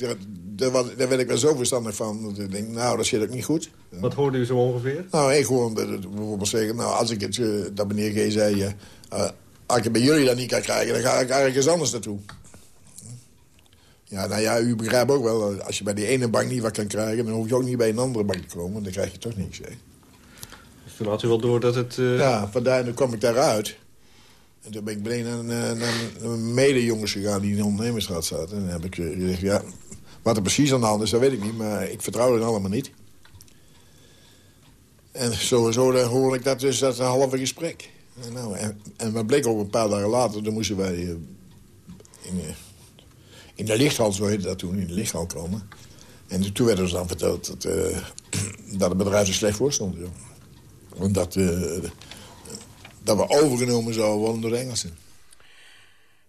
daar, werd ik wel zo verstandig van. Dat ik denk, nou, dat zit ook niet goed. Wat hoorde u zo ongeveer? Nou, ik hoorde bijvoorbeeld zeggen, nou, als ik het, uh, dat meneer G zei... Uh, als ik het bij jullie dat niet kan krijgen, dan ga ik ergens anders naartoe. Ja, nou ja, u begrijpt ook wel, als je bij die ene bank niet wat kan krijgen... dan hoef je ook niet bij een andere bank te komen, dan krijg je toch niks. Hè. Dus toen had u wel door dat het... Uh... Ja, vandaar, dan kwam ik daaruit. En toen ben ik meteen naar, naar, medejongens gegaan die in de ondernemersraad zaten. En dan heb ik gezegd, ja, wat er precies aan de hand is, dat weet ik niet. Maar ik vertrouw het allemaal niet. En sowieso hoorde ik dat dus dat halve gesprek. En, nou, en, en bleek ook een paar dagen later, dan moesten wij uh, in, uh, in de lichthal, zo heette dat toen, in de lichthal komen. En toen werd ons dan verteld dat, dat het bedrijf er slecht voor stond. Joh. Omdat dat we overgenomen zouden worden door de Engelsen.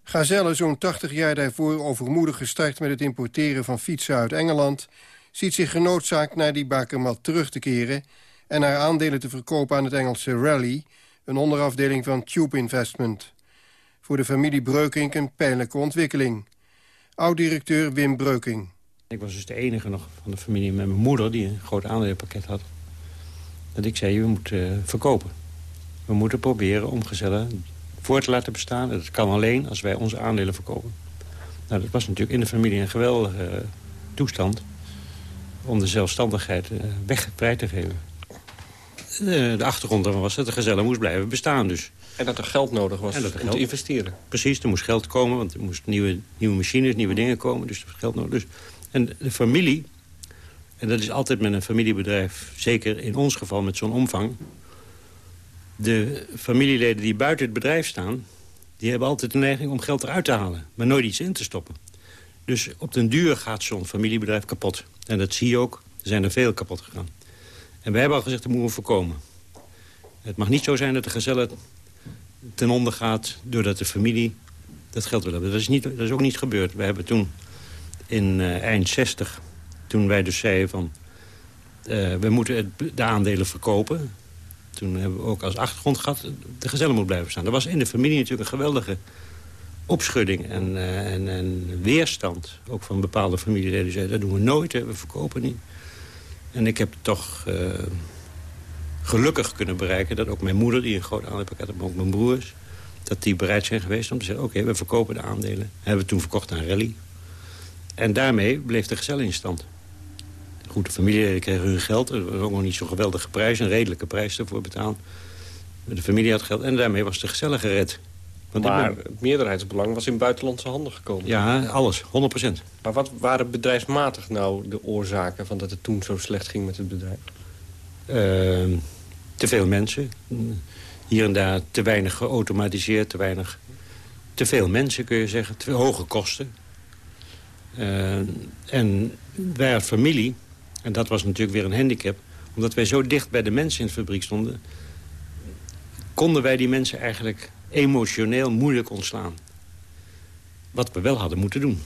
Gazelle, zo'n 80 jaar daarvoor overmoedig gestart met het importeren van fietsen uit Engeland... ziet zich genoodzaakt naar die bakermat terug te keren... en haar aandelen te verkopen aan het Engelse Rally... een onderafdeling van Tube Investment. Voor de familie Breukink een pijnlijke ontwikkeling. Oud-directeur Wim Breuking. Ik was dus de enige nog van de familie met mijn moeder... die een groot aandelenpakket had. Dat ik zei, we moeten uh, verkopen. We moeten proberen om Gezelle voor te laten bestaan. Dat kan alleen als wij onze aandelen verkopen. Nou, dat was natuurlijk in de familie een geweldige uh, toestand... om de zelfstandigheid uh, weg vrij te geven. De, de achtergrond daarvan was dat de Gezelle moest blijven bestaan. Dus. En dat er geld nodig was om geld... te investeren. Precies, er moest geld komen, want er moesten nieuwe, nieuwe machines, nieuwe dingen komen. Dus er was geld nodig. Dus. En de familie, en dat is altijd met een familiebedrijf... zeker in ons geval met zo'n omvang de familieleden die buiten het bedrijf staan... die hebben altijd de neiging om geld eruit te halen. Maar nooit iets in te stoppen. Dus op den duur gaat zo'n familiebedrijf kapot. En dat zie je ook. Er zijn er veel kapot gegaan. En wij hebben al gezegd, dat moeten we voorkomen. Het mag niet zo zijn dat de gezellen ten onder gaat... doordat de familie dat geld wil hebben. Dat is, niet, dat is ook niet gebeurd. We hebben toen in uh, eind 60... toen wij dus zeiden van... Uh, we moeten de aandelen verkopen toen hebben we ook als achtergrond gehad... de gezellen moet blijven staan. Er was in de familie natuurlijk een geweldige opschudding en, uh, en, en, weerstand. Ook van bepaalde familieleden die zeiden, dat doen we nooit, we verkopen niet. En ik heb toch uh, gelukkig kunnen bereiken dat ook mijn moeder... die een groot aandeelpakket had, maar ook mijn broers... dat die bereid zijn geweest om te zeggen... oké, we verkopen de aandelen. Hebben we toen verkocht aan Rally. En daarmee bleef de gezel in stand. Goed, de familie kreeg hun geld. Er was ook nog niet zo'n geweldige prijs. Een redelijke prijs ervoor betaald. De familie had geld. En daarmee was de gezellig gered. Want maar ben... het meerderheidsbelang was in buitenlandse handen gekomen. Ja, alles. 100% Maar wat waren bedrijfsmatig nou de oorzaken... van dat het toen zo slecht ging met het bedrijf? Uh, te veel mensen. Hier en daar te weinig geautomatiseerd. Te weinig... Te veel mensen, kun je zeggen. Te hoge kosten. Uh, en wij als familie en dat was natuurlijk weer een handicap. Omdat wij zo dicht bij de mensen in de fabriek stonden... konden wij die mensen eigenlijk emotioneel moeilijk ontslaan. wat we wel hadden moeten doen.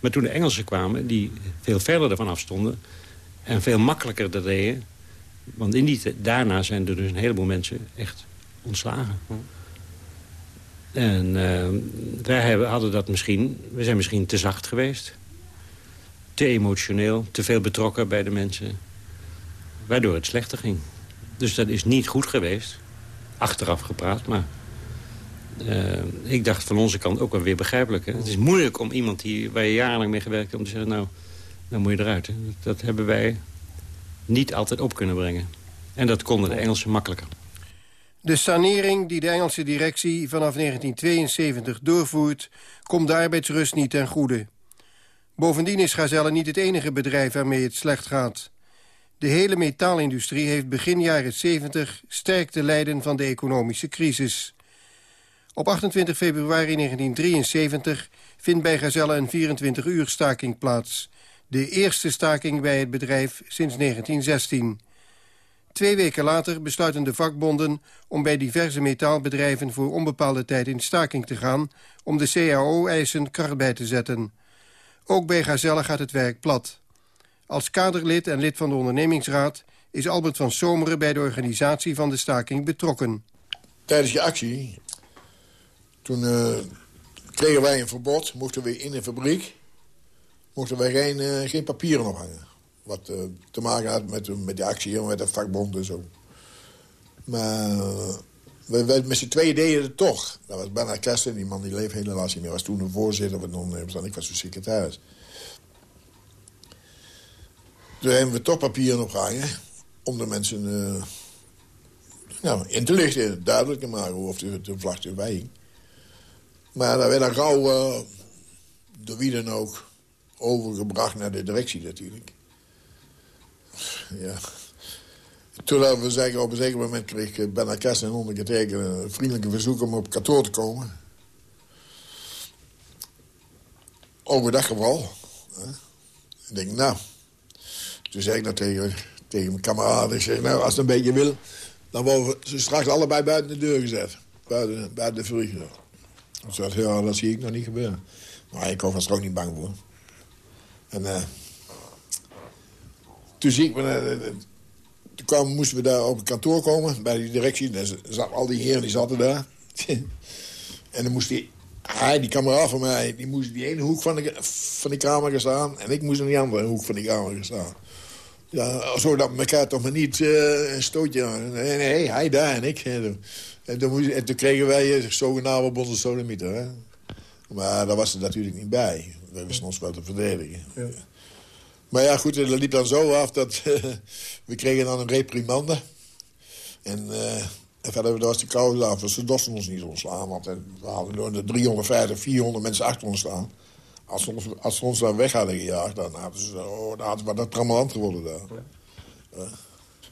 Maar toen de Engelsen kwamen, die veel verder ervan afstonden... en veel makkelijker deden... want in die daarna zijn er dus een heleboel mensen echt ontslagen. En wij hebben, hadden dat misschien... We zijn misschien te zacht geweest. Te emotioneel, te veel betrokken bij de mensen. Waardoor het slechter ging. Dus dat is niet goed geweest. Achteraf gepraat, maar... Uh, ik dacht van onze kant ook wel weer begrijpelijk. Hè? Het is moeilijk om iemand die, waar je jarenlang mee gewerkt hebt... om te zeggen, nou, dan moet je eruit. Hè? Dat, dat hebben wij niet altijd op kunnen brengen. En dat konden de Engelsen makkelijker. De sanering die de Engelse directie vanaf 1972 doorvoert... komt de arbeidsrust niet ten goede. Bovendien is Gazelle niet het enige bedrijf waarmee het slecht gaat. De hele metaalindustrie heeft begin jaren 70 sterk te lijden van de economische crisis. Op 28 februari 1973 vindt bij Gazelle een 24-uur staking plaats. De eerste staking bij het bedrijf sinds 1916. Twee weken later besluiten de vakbonden om bij diverse metaalbedrijven voor onbepaalde tijd in staking te gaan om de CAO-eisen kracht bij te zetten. Ook bij Gazelle gaat het werk plat. Als kaderlid en lid van de ondernemingsraad is Albert van Zomeren bij de organisatie van de staking betrokken. Tijdens je actie, toen uh, kregen wij een verbod, mochten we in de fabriek, mochten wij geen, uh, geen papieren ophangen. Wat uh, te maken had met, met die actie en met de vakbond en zo. Maar we, we, met z'n tweeën deden het toch. Dat was bijna Kesten, die man die leeft helaas niet meer. was toen een voorzitter van de ondernemers ik was de secretaris. Toen hebben we toch papieren opgehangen. Om de mensen uh, nou, in te lichten, duidelijk te maken of de, de vlag erbij hing. Maar dat werd dan gauw, uh, door wie dan ook, overgebracht naar de directie natuurlijk. Ja. Toen we zeggen, op een zeker moment kreeg Ben Kast en ondergetekend een vriendelijke verzoek om op kantoor te komen. Overdag vooral. Ik denk, nou... Toen zei ik dat tegen, tegen mijn kameraden. Zeg, nou, als het een beetje wil... dan worden ze straks allebei buiten de deur gezet. Buiten, buiten de fabriek. Zei ja, dat zie ik nog niet gebeuren. Maar ik was er ook niet bang voor. En uh, toen zie ik me... Kwam, moesten we daar op het kantoor komen, bij die directie. Daar zaten al die heren, die zaten daar. en dan moest die, hij, die kameraad van mij, die moest in die ene hoek van de, van de kamer gaan staan. En ik moest in die andere hoek van die kamer gaan staan. Ja, zodat elkaar toch maar niet uh, een stootje aan. Nee, hij daar en ik. En toen, kregen wij zogenaamde bonzen sodomieter. Hè? Maar daar was er natuurlijk niet bij. We wisten ons wel te verdedigen. Ja. Maar ja, goed, het liep dan zo af dat we kregen dan een reprimande. En, uh, en verder was de koude af. Ze dorsten ons niet ontslaan. Want we hadden door de 350, 400 mensen achter ons staan. Als ze ons, als ze ons dan weg hadden gejaagd, dan hadden ze, oh, dan hadden we dat trammeland geworden daar. Ja. Uh,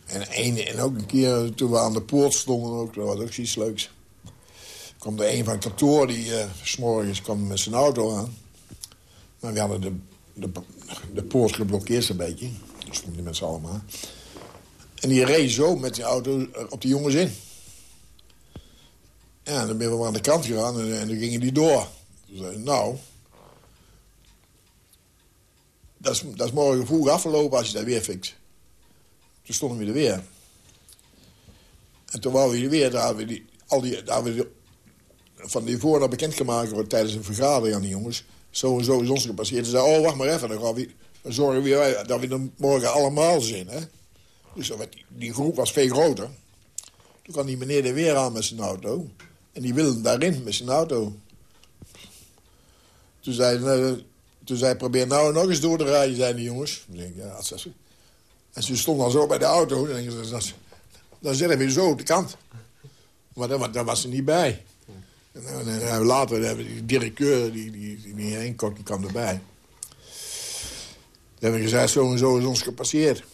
en, een, en ook een keer toen we aan de poort stonden, ook, dat was ook iets leuks. kwam er een van het kantoor, die uh, s'morgens kwam met zijn auto aan. Maar we hadden de de, de poort geblokkeerd een beetje. Daar stonden die mensen allemaal. En die reed zo met die auto op die jongens in. Ja, dan ben we aan de kant gegaan en, en dan gingen die door. Toen zei nou... Dat is, dat is morgen vroeg afgelopen als je dat weer fixt. Toen stonden we er weer. En toen waren we er weer, daar hadden we die, al die, daar we die, van die voor bekendgemaakt tijdens een vergadering aan die jongens zo en zo is ons gepasseerd. Ze zei, oh, wacht maar even, dan, gaan we, zorgen we dat we er morgen allemaal zijn. Hè? Dus die, groep was veel groter. Toen kwam die meneer er weer aan met zijn auto. En die wilde daarin met zijn auto. Toen zei, nou, toen zei probeer nou nog eens door te rijden, zeiden die jongens. Ik denk, ja, dat En ze stond dan zo bij de auto. Dan, dan, dan zetten we zo op de kant. Maar daar was ze niet bij. En, later hebben die directeur, die, die, die, die heen die kwam erbij. Toen hebben we gezegd, zo is ons gepasseerd.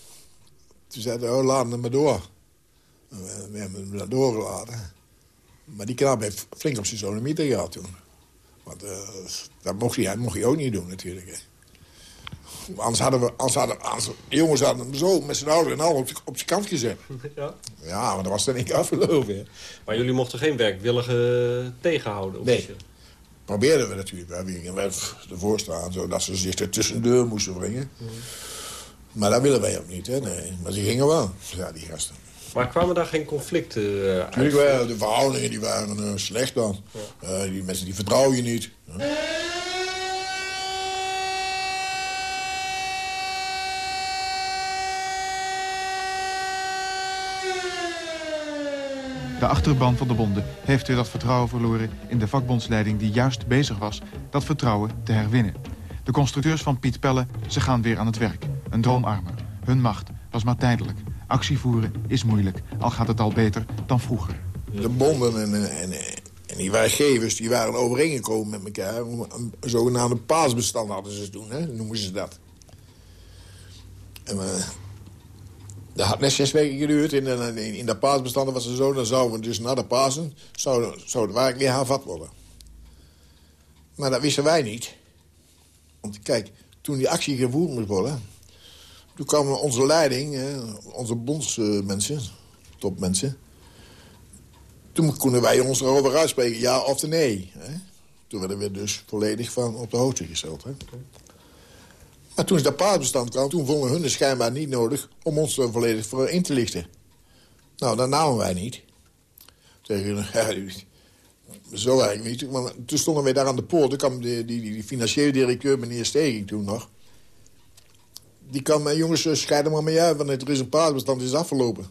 Toen zeiden we, oh, laat hem maar door. We, hebben hem doorgelaten. Maar die knaap heeft flink op zijn sonomieter gehad toen. Want uh, dat mocht hij, mocht hij ook niet doen natuurlijk. Anders hadden we, anders hadden, anders, jongens hadden hem zo met zijn ouder en al op, op zijn kant gezet. Ja? Ja, maar dat was dan niet afgelopen. Hè. Maar jullie mochten geen werkwillige tegenhouden? Nee. probeerden we natuurlijk. We gingen ervoor staan, zodat ze zich er tussendoor moesten brengen. Maar dat willen wij ook niet, hè? Nee. Maar ze gingen wel, ja, die gasten. Maar kwamen daar geen conflicten uh, uit? Tuurlijk wel, de verhoudingen die waren uh, slecht dan. Uh, die mensen die vertrouw je niet. De achterban van de bonden heeft weer dat vertrouwen verloren in de vakbondsleiding die juist bezig was dat vertrouwen te herwinnen. De constructeurs van Piet Pelle, ze gaan weer aan het werk. Een droomarmer. Hun macht was maar tijdelijk. Actie voeren is moeilijk, al gaat het al beter dan vroeger. De bonden en, en, en die werkgevers die waren overeengekomen met elkaar. Een zogenaamde paasbestand hadden ze toen, hè? noemen ze dat. En, uh, dat had net zes weken geduurd. In, in, in dat paasbestand was het zo, dan zouden we dus na de Pasen... zou, het weer hervat worden. Maar dat wisten wij niet. Want kijk, toen die actie gevoerd moest worden... toen kwam onze leiding, onze bondsmensen, topmensen... toen konden wij ons erover uitspreken, ja of nee. Toen werden we dus volledig van op de hoogte gesteld. Maar toen dat paardbestand kwam, toen vonden hun het schijnbaar niet nodig... om ons er volledig voor in te lichten. Nou, dat namen wij niet. Tegen, ja, zo eigenlijk niet. Maar toen stonden wij daar aan de poort. Toen kwam die, die, die financiële directeur, meneer Steging, toen nog. Die kwam, jongens, scheiden maar mee uit, want een paardbestand, is afgelopen.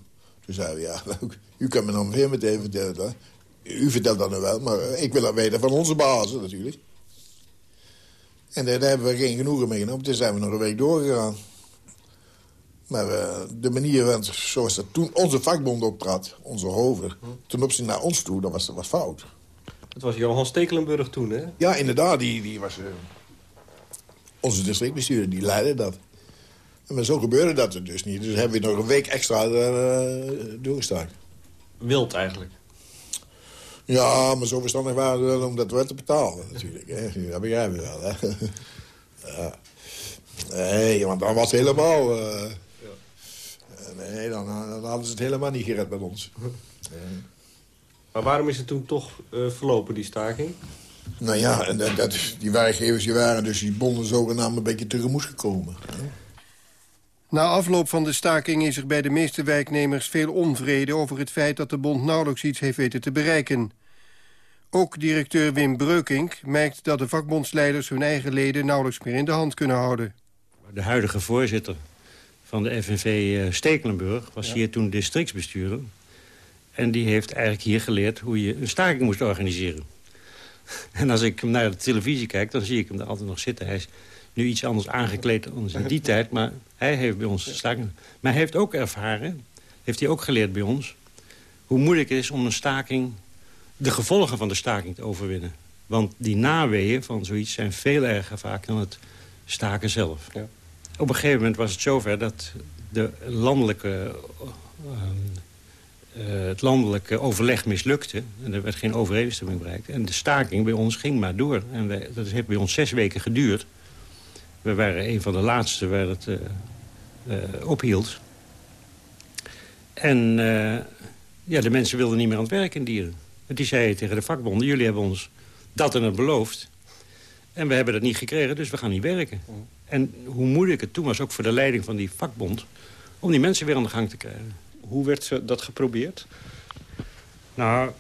Toen zeiden we, ja, u kan me dan weer meteen vertellen. U vertelt dat nu wel, maar ik wil dat weten van onze bazen natuurlijk. En daar, hebben we geen genoegen mee genomen. Toen zijn we nog een week doorgegaan. Maar uh, de manier zoals dat toen onze vakbond optrad, onze hoven... ten opzichte naar ons toe, dat was, dat was fout. Het was Johan Stekelenburg toen, hè? Ja, inderdaad. Die, die was uh, onze districtbestuurder, die leidde dat. En maar zo gebeurde dat er dus niet. Dus hebben we nog een week extra uh, doorgestaan. Wild eigenlijk. Ja, maar zo verstandig waren we wel om dat wel te betalen, natuurlijk. Hè. Dat begrijpen we wel, hè. ja. Nee, want dan was het helemaal... Uh... Nee, dan, dan, hadden ze het helemaal niet gered met ons. Maar waarom is het toen toch uh, verlopen, die staking? Nou ja, en dat, dat, die werkgevers die waren dus die bonden zogenaamd een beetje tegemoet gekomen. Hè? Na afloop van de staking is er bij de meeste werknemers veel onvrede... over het feit dat de bond nauwelijks iets heeft weten te bereiken. Ook directeur Wim Breukink merkt dat de vakbondsleiders... hun eigen leden nauwelijks meer in de hand kunnen houden. De huidige voorzitter van de FNV eh, Stekelenburg was ja. hier toen districtsbestuurder. En die heeft eigenlijk hier geleerd hoe je een staking moest organiseren. En als ik naar de televisie kijk, dan zie ik hem er altijd nog zitten. Hij is nu iets anders aangekleed dan in die tijd, maar hij heeft bij ons staking. Maar hij heeft ook ervaren, heeft hij ook geleerd bij ons... hoe moeilijk het is om een staking, de gevolgen van de staking te overwinnen. Want die naweeën van zoiets zijn veel erger vaak dan het staken zelf. Ja. Op een gegeven moment was het zover dat de landelijke, uh, het landelijke overleg mislukte. En er werd geen overeenstemming bereikt. En de staking bij ons ging maar door. En wij, dat heeft bij ons zes weken geduurd. We waren een van de laatste waar het uh, uh, ophield. En ja, de mensen wilden niet meer aan het werk in dieren. En die zeiden tegen de vakbonden, jullie hebben ons dat en het beloofd. En we hebben dat niet gekregen, dus we gaan niet werken. En hoe moeilijk het toen was, ook voor de leiding van die vakbond... om die mensen weer aan de gang te krijgen. Hoe werd dat geprobeerd? Nou,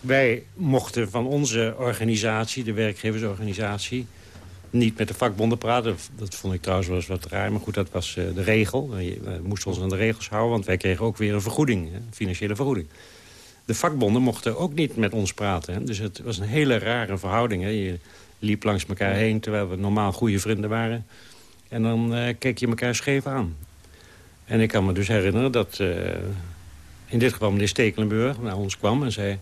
wij mochten van onze organisatie, de werkgeversorganisatie niet met de vakbonden praten. Dat vond ik trouwens wel eens wat raar. Maar goed, dat was uh, de regel. We moesten ons aan de regels houden, want wij kregen ook weer een vergoeding. Een financiële vergoeding. De vakbonden mochten ook niet met ons praten. Hè. Dus het was een hele rare verhouding. Hè. Je liep langs elkaar heen, terwijl we normaal goede vrienden waren. En dan uh, keek je elkaar scheef aan. En ik kan me dus herinneren dat uh, in dit geval meneer Stekelenburg naar ons kwam en zei...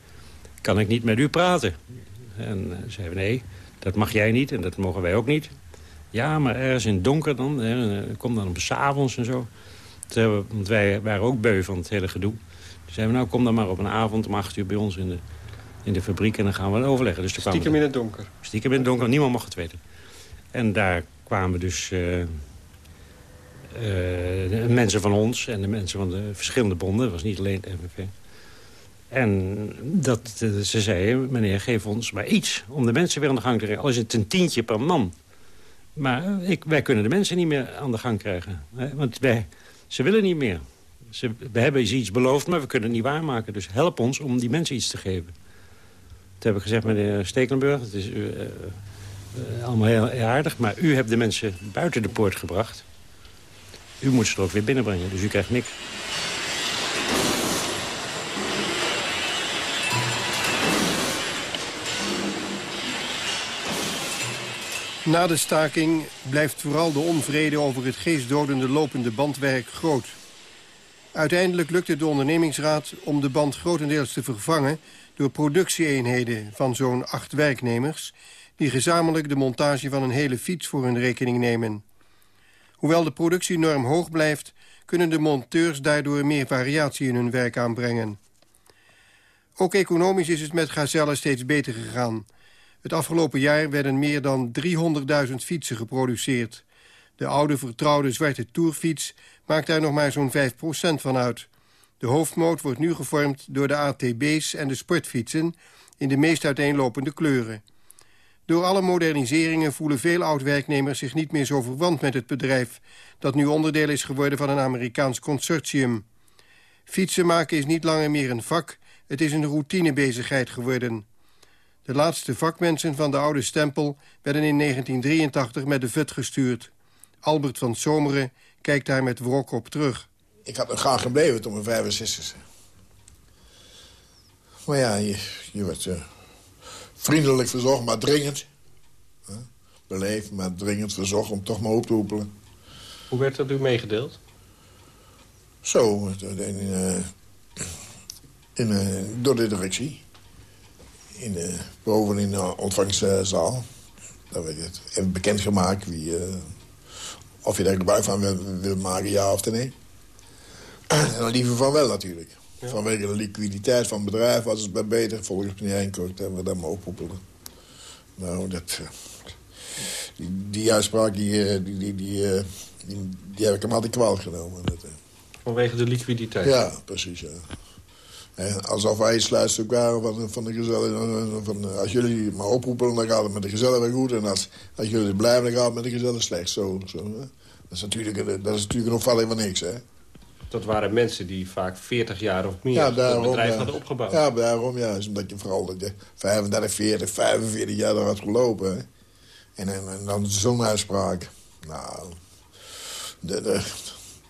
kan ik niet met u praten? En uh, zeiden we nee, dat mag jij niet en dat mogen wij ook niet. Ja, maar ergens in het donker dan. Hè, kom dan op s'avonds en zo. Want wij waren ook beu van het hele gedoe. Zeiden we, nou kom dan maar op een avond om acht uur bij ons in de, in de fabriek... en dan gaan we overleggen. Dus stiekem in het donker? Stiekem in het donker, niemand mocht het weten. En daar kwamen dus uh, uh, mensen van ons en de mensen van de verschillende bonden. Het was niet alleen het. En dat, eh, ze zei, meneer, geef ons maar iets om de mensen weer aan de gang te krijgen. Al is het een tientje per man. Maar eh, ik, wij kunnen de mensen niet meer aan de gang krijgen. Hè? Want wij, ze willen niet meer. Ze, we hebben ze iets beloofd, maar we kunnen het niet waarmaken. Dus help ons om die mensen iets te geven. Toen heb ik gezegd, meneer Stekelenburg, het is uh, uh, allemaal heel aardig... maar u hebt de mensen buiten de poort gebracht. U moet ze er ook weer binnenbrengen, dus u krijgt niks. Na de staking blijft vooral de onvrede over het geestdodende lopende bandwerk groot. Uiteindelijk lukte de ondernemingsraad om de band grotendeels te vervangen... door productieeenheden van zo'n acht werknemers... die gezamenlijk de montage van een hele fiets voor hun rekening nemen. Hoewel de productienorm hoog blijft... kunnen de monteurs daardoor meer variatie in hun werk aanbrengen. Ook economisch is het met Gazelle steeds beter gegaan... Het afgelopen jaar werden meer dan 300.000 fietsen geproduceerd. De oude vertrouwde zwarte tourfiets maakt daar nog maar zo'n 5% van uit. De hoofdmoot wordt nu gevormd door de ATB's en de sportfietsen... in de meest uiteenlopende kleuren. Door alle moderniseringen voelen veel oud-werknemers zich niet meer zo verwant met het bedrijf... dat nu onderdeel is geworden van een Amerikaans consortium. Fietsen maken is niet langer meer een vak, het is een routinebezigheid geworden... De laatste vakmensen van de oude stempel werden in 1983 met de VUT gestuurd. Albert van Zomeren kijkt daar met wrok op terug. Ik had er graag gebleven tot mijn 65 Maar ja, je, je werd uh, vriendelijk verzorgd, maar dringend. Beleefd, maar dringend verzorgd om toch maar op te hoepelen. Hoe werd dat u meegedeeld? Zo, in, uh, in, door de directie in de, boven in de ontvangstzaal. Daar werd het bekendgemaakt wie, uh, of je daar gebruik van wil, wil, maken, ja of nee. en dan liever van wel natuurlijk. Ja. Vanwege de liquiditeit van het bedrijf was het beter volgens meneer Henkoort hebben we dat maar ophoepelen. Nou, dat, uh, die, die uitspraak die, uh, die, die, die, die, die, heb ik hem altijd kwalijk genomen. Dat, Vanwege de liquiditeit? Ja, precies, ja. En alsof wij sluitstuk waren van, van de gezellen. Van, als jullie maar oproepen, dan gaat het met de gezellen weer goed. En als, als jullie blijven, dan gaat het met de gezellen slecht. Zo, zo, hè? Dat, is natuurlijk, dat is natuurlijk een opvalling van niks, hè. Dat waren mensen die vaak 40 jaar of meer ja, daarom, het bedrijf ja. hadden opgebouwd. Ja, daarom, ja. Is omdat je vooral dat je 35, 40, 45 jaar er had gelopen. Hè? En, en, en dan zo'n uitspraak. Nou, de, de,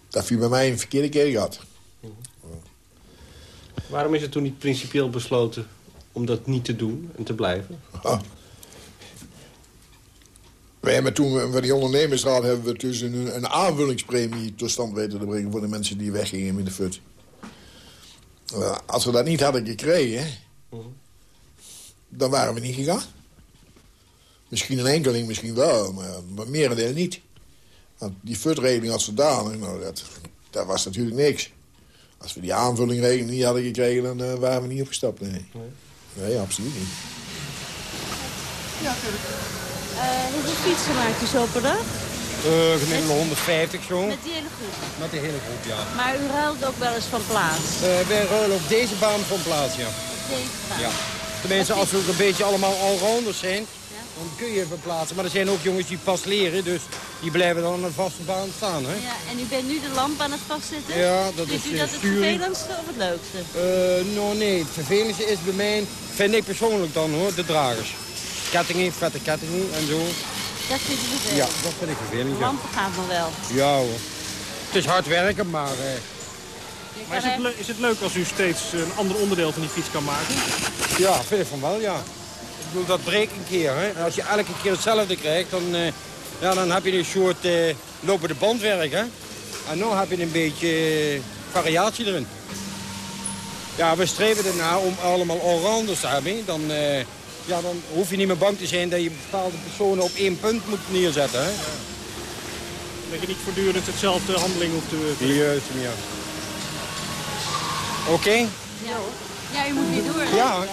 dat viel bij mij een verkeerde keer gehad. Waarom is het toen niet principieel besloten om dat niet te doen en te blijven? Ah. Wij hebben toen, bij die ondernemersraad, hebben we dus een, een aanvullingspremie tot stand weten te brengen... voor de mensen die weggingen in de fut. Uh, als we dat niet hadden gekregen, mhm. dan waren we niet gegaan. Misschien een enkeling, misschien wel, maar, maar merendeel niet. Want die futregeling als zodanig, nou, dat, dat was natuurlijk niks. Als we die aanvulling niet hadden gekregen, dan uh, waren we niet opgestapt. Nee. nee. Nee, absoluut niet. Ja, natuurlijk. Uh, hoeveel fietsen maakt u zo per dag? Uh, gemiddeld 150 zo. Met die hele groep? Met die hele groep, ja. Maar u ruilt ook wel eens van plaats? Uh, wij ruilen op deze baan van plaats, ja. Op deze baan? Ja. Tenminste, als we een beetje allemaal allrounders zijn, dan kun je verplaatsen. Maar er zijn ook jongens die pas leren, dus die blijven dan aan een vaste baan staan. Hè? Ja, en u bent nu de lamp aan het vastzetten? Ja, dat Vindt is u dat het vervelendste of het leukste? Uh, nou nee, het vervelendste is bij mij, vind ik persoonlijk dan hoor, de dragers. Kettingen, vette kettingen en zo. Dat vind ik vervelend? Ja, dat vind ik vervelend. De lampen gaan nog wel? Ja hoor. Het is hard werken, maar... Uh... Maar is het, is het leuk als u steeds een ander onderdeel van die fiets kan maken? Ja, vind ik van wel, ja bedoel, dat breekt een keer. Hè? En als je elke keer hetzelfde krijgt, dan, uh, ja, dan heb je een soort uh, lopende bandwerk. Hè? En nu heb je een beetje uh, variatie erin. Ja, we streven ernaar om allemaal allrounders te hebben. Dan, ja, dan hoef je niet meer bang te zijn dat je bepaalde personen op één punt moet neerzetten. Hè? Ja. Dat je niet voortdurend hetzelfde handeling hoeft te doen. Juist, ja. Oké? Okay? Ja, ja, u moet weer door. Ja.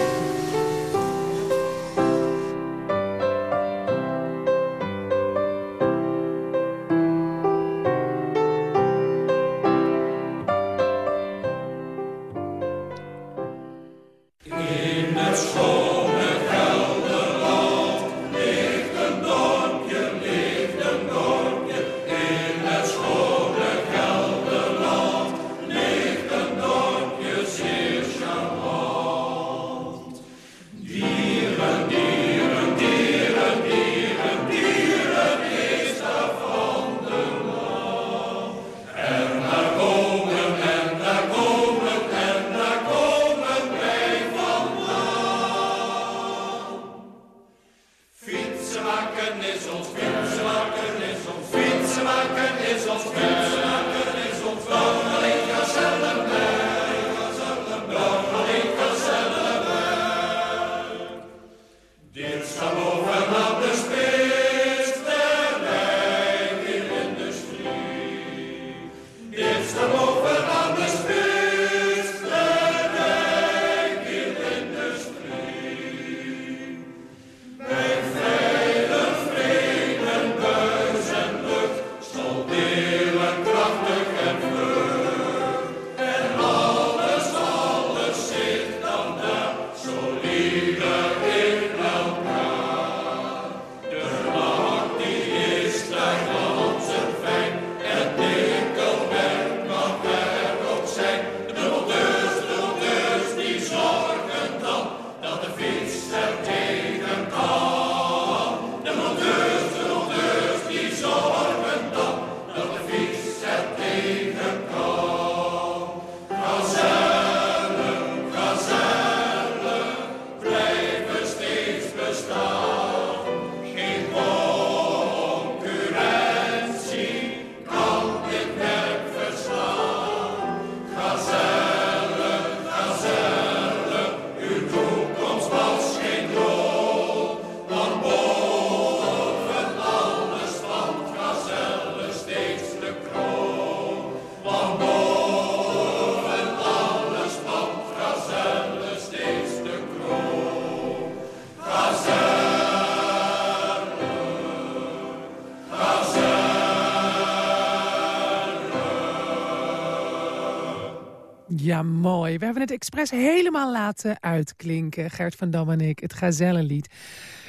Ja, mooi. We hebben het expres helemaal laten uitklinken. Gert van Dam en ik, het Gazellenlied.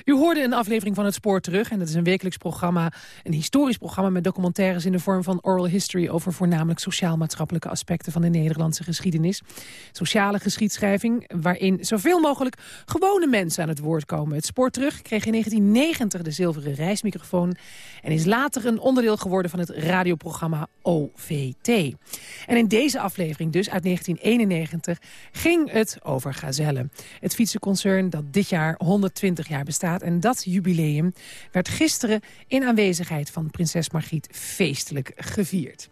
U hoorde een aflevering van Het Spoor terug. En dat is een wekelijks programma, een historisch programma... met documentaires in de vorm van oral history... over voornamelijk sociaal-maatschappelijke aspecten van de Nederlandse geschiedenis. Sociale geschiedschrijving, waarin zoveel mogelijk gewone mensen aan het woord komen. Het Spoor terug kreeg in 1990 de zilveren reismicrofoon... en is later een onderdeel geworden van het radioprogramma OVT. En in deze aflevering dus, uit 1991, ging het over Gazelle. Het fietsenconcern dat dit jaar 120 jaar bestaat en dat jubileum werd gisteren in aanwezigheid van prinses Margriet feestelijk gevierd.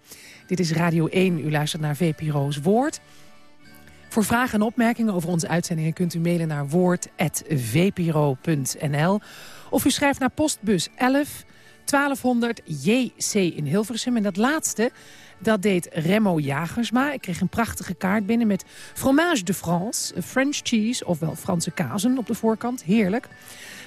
Dit is Radio 1, u luistert naar VPRO's Woord. Voor vragen en opmerkingen over onze uitzendingen kunt u mailen naar woord.vpro.nl. Of u schrijft naar postbus 11 1200 JC in Hilversum. En dat laatste, dat deed Remo Jagersma. Ik kreeg een prachtige kaart binnen met fromage de France, French cheese, ofwel Franse kazen op de voorkant. Heerlijk.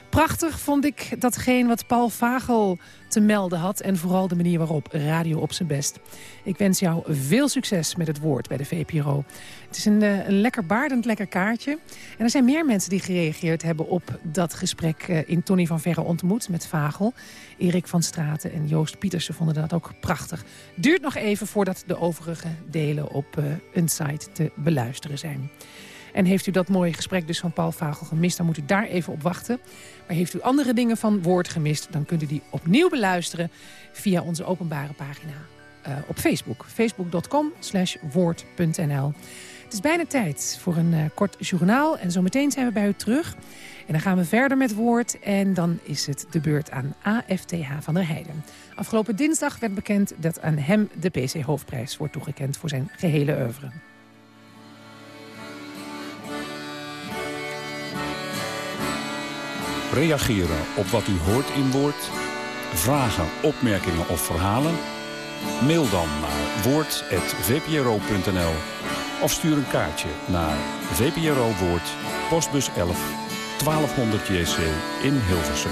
Prachtig vond ik datgene wat Paul Vagel te melden had... en vooral de manier waarop radio op zijn best. Ik wens jou veel succes met het woord bij de VPRO. Het is een, eh, een lekker baardend lekker kaartje. En er zijn meer mensen die gereageerd hebben op dat gesprek... Eh, in Tony van Verre ontmoet met Vagel. Erik van Straten en Joost Pietersen vonden dat ook prachtig. Duurt nog voordat de overige delen op uh, een site te beluisteren zijn. En heeft u dat mooie gesprek dus van Paul Vagel gemist... dan moet u daar even op wachten. Maar heeft u andere dingen van Woord gemist... dan kunt u die opnieuw beluisteren via onze openbare pagina uh, op Facebook. Facebook.com woord.nl Het is bijna tijd voor een uh, kort journaal. En zometeen zijn we bij u terug. En dan gaan we verder met Woord. En dan is het de beurt aan AFTH van der Heijden. Afgelopen dinsdag werd bekend dat aan hem de PC-hoofdprijs wordt toegekend... voor zijn gehele oeuvre. Reageren op wat u hoort in woord. Vragen, opmerkingen of verhalen. Mail dan naar woord.vpro.nl of stuur een kaartje naar VPRO Woord, postbus 11, 1200 JC in Hilversum.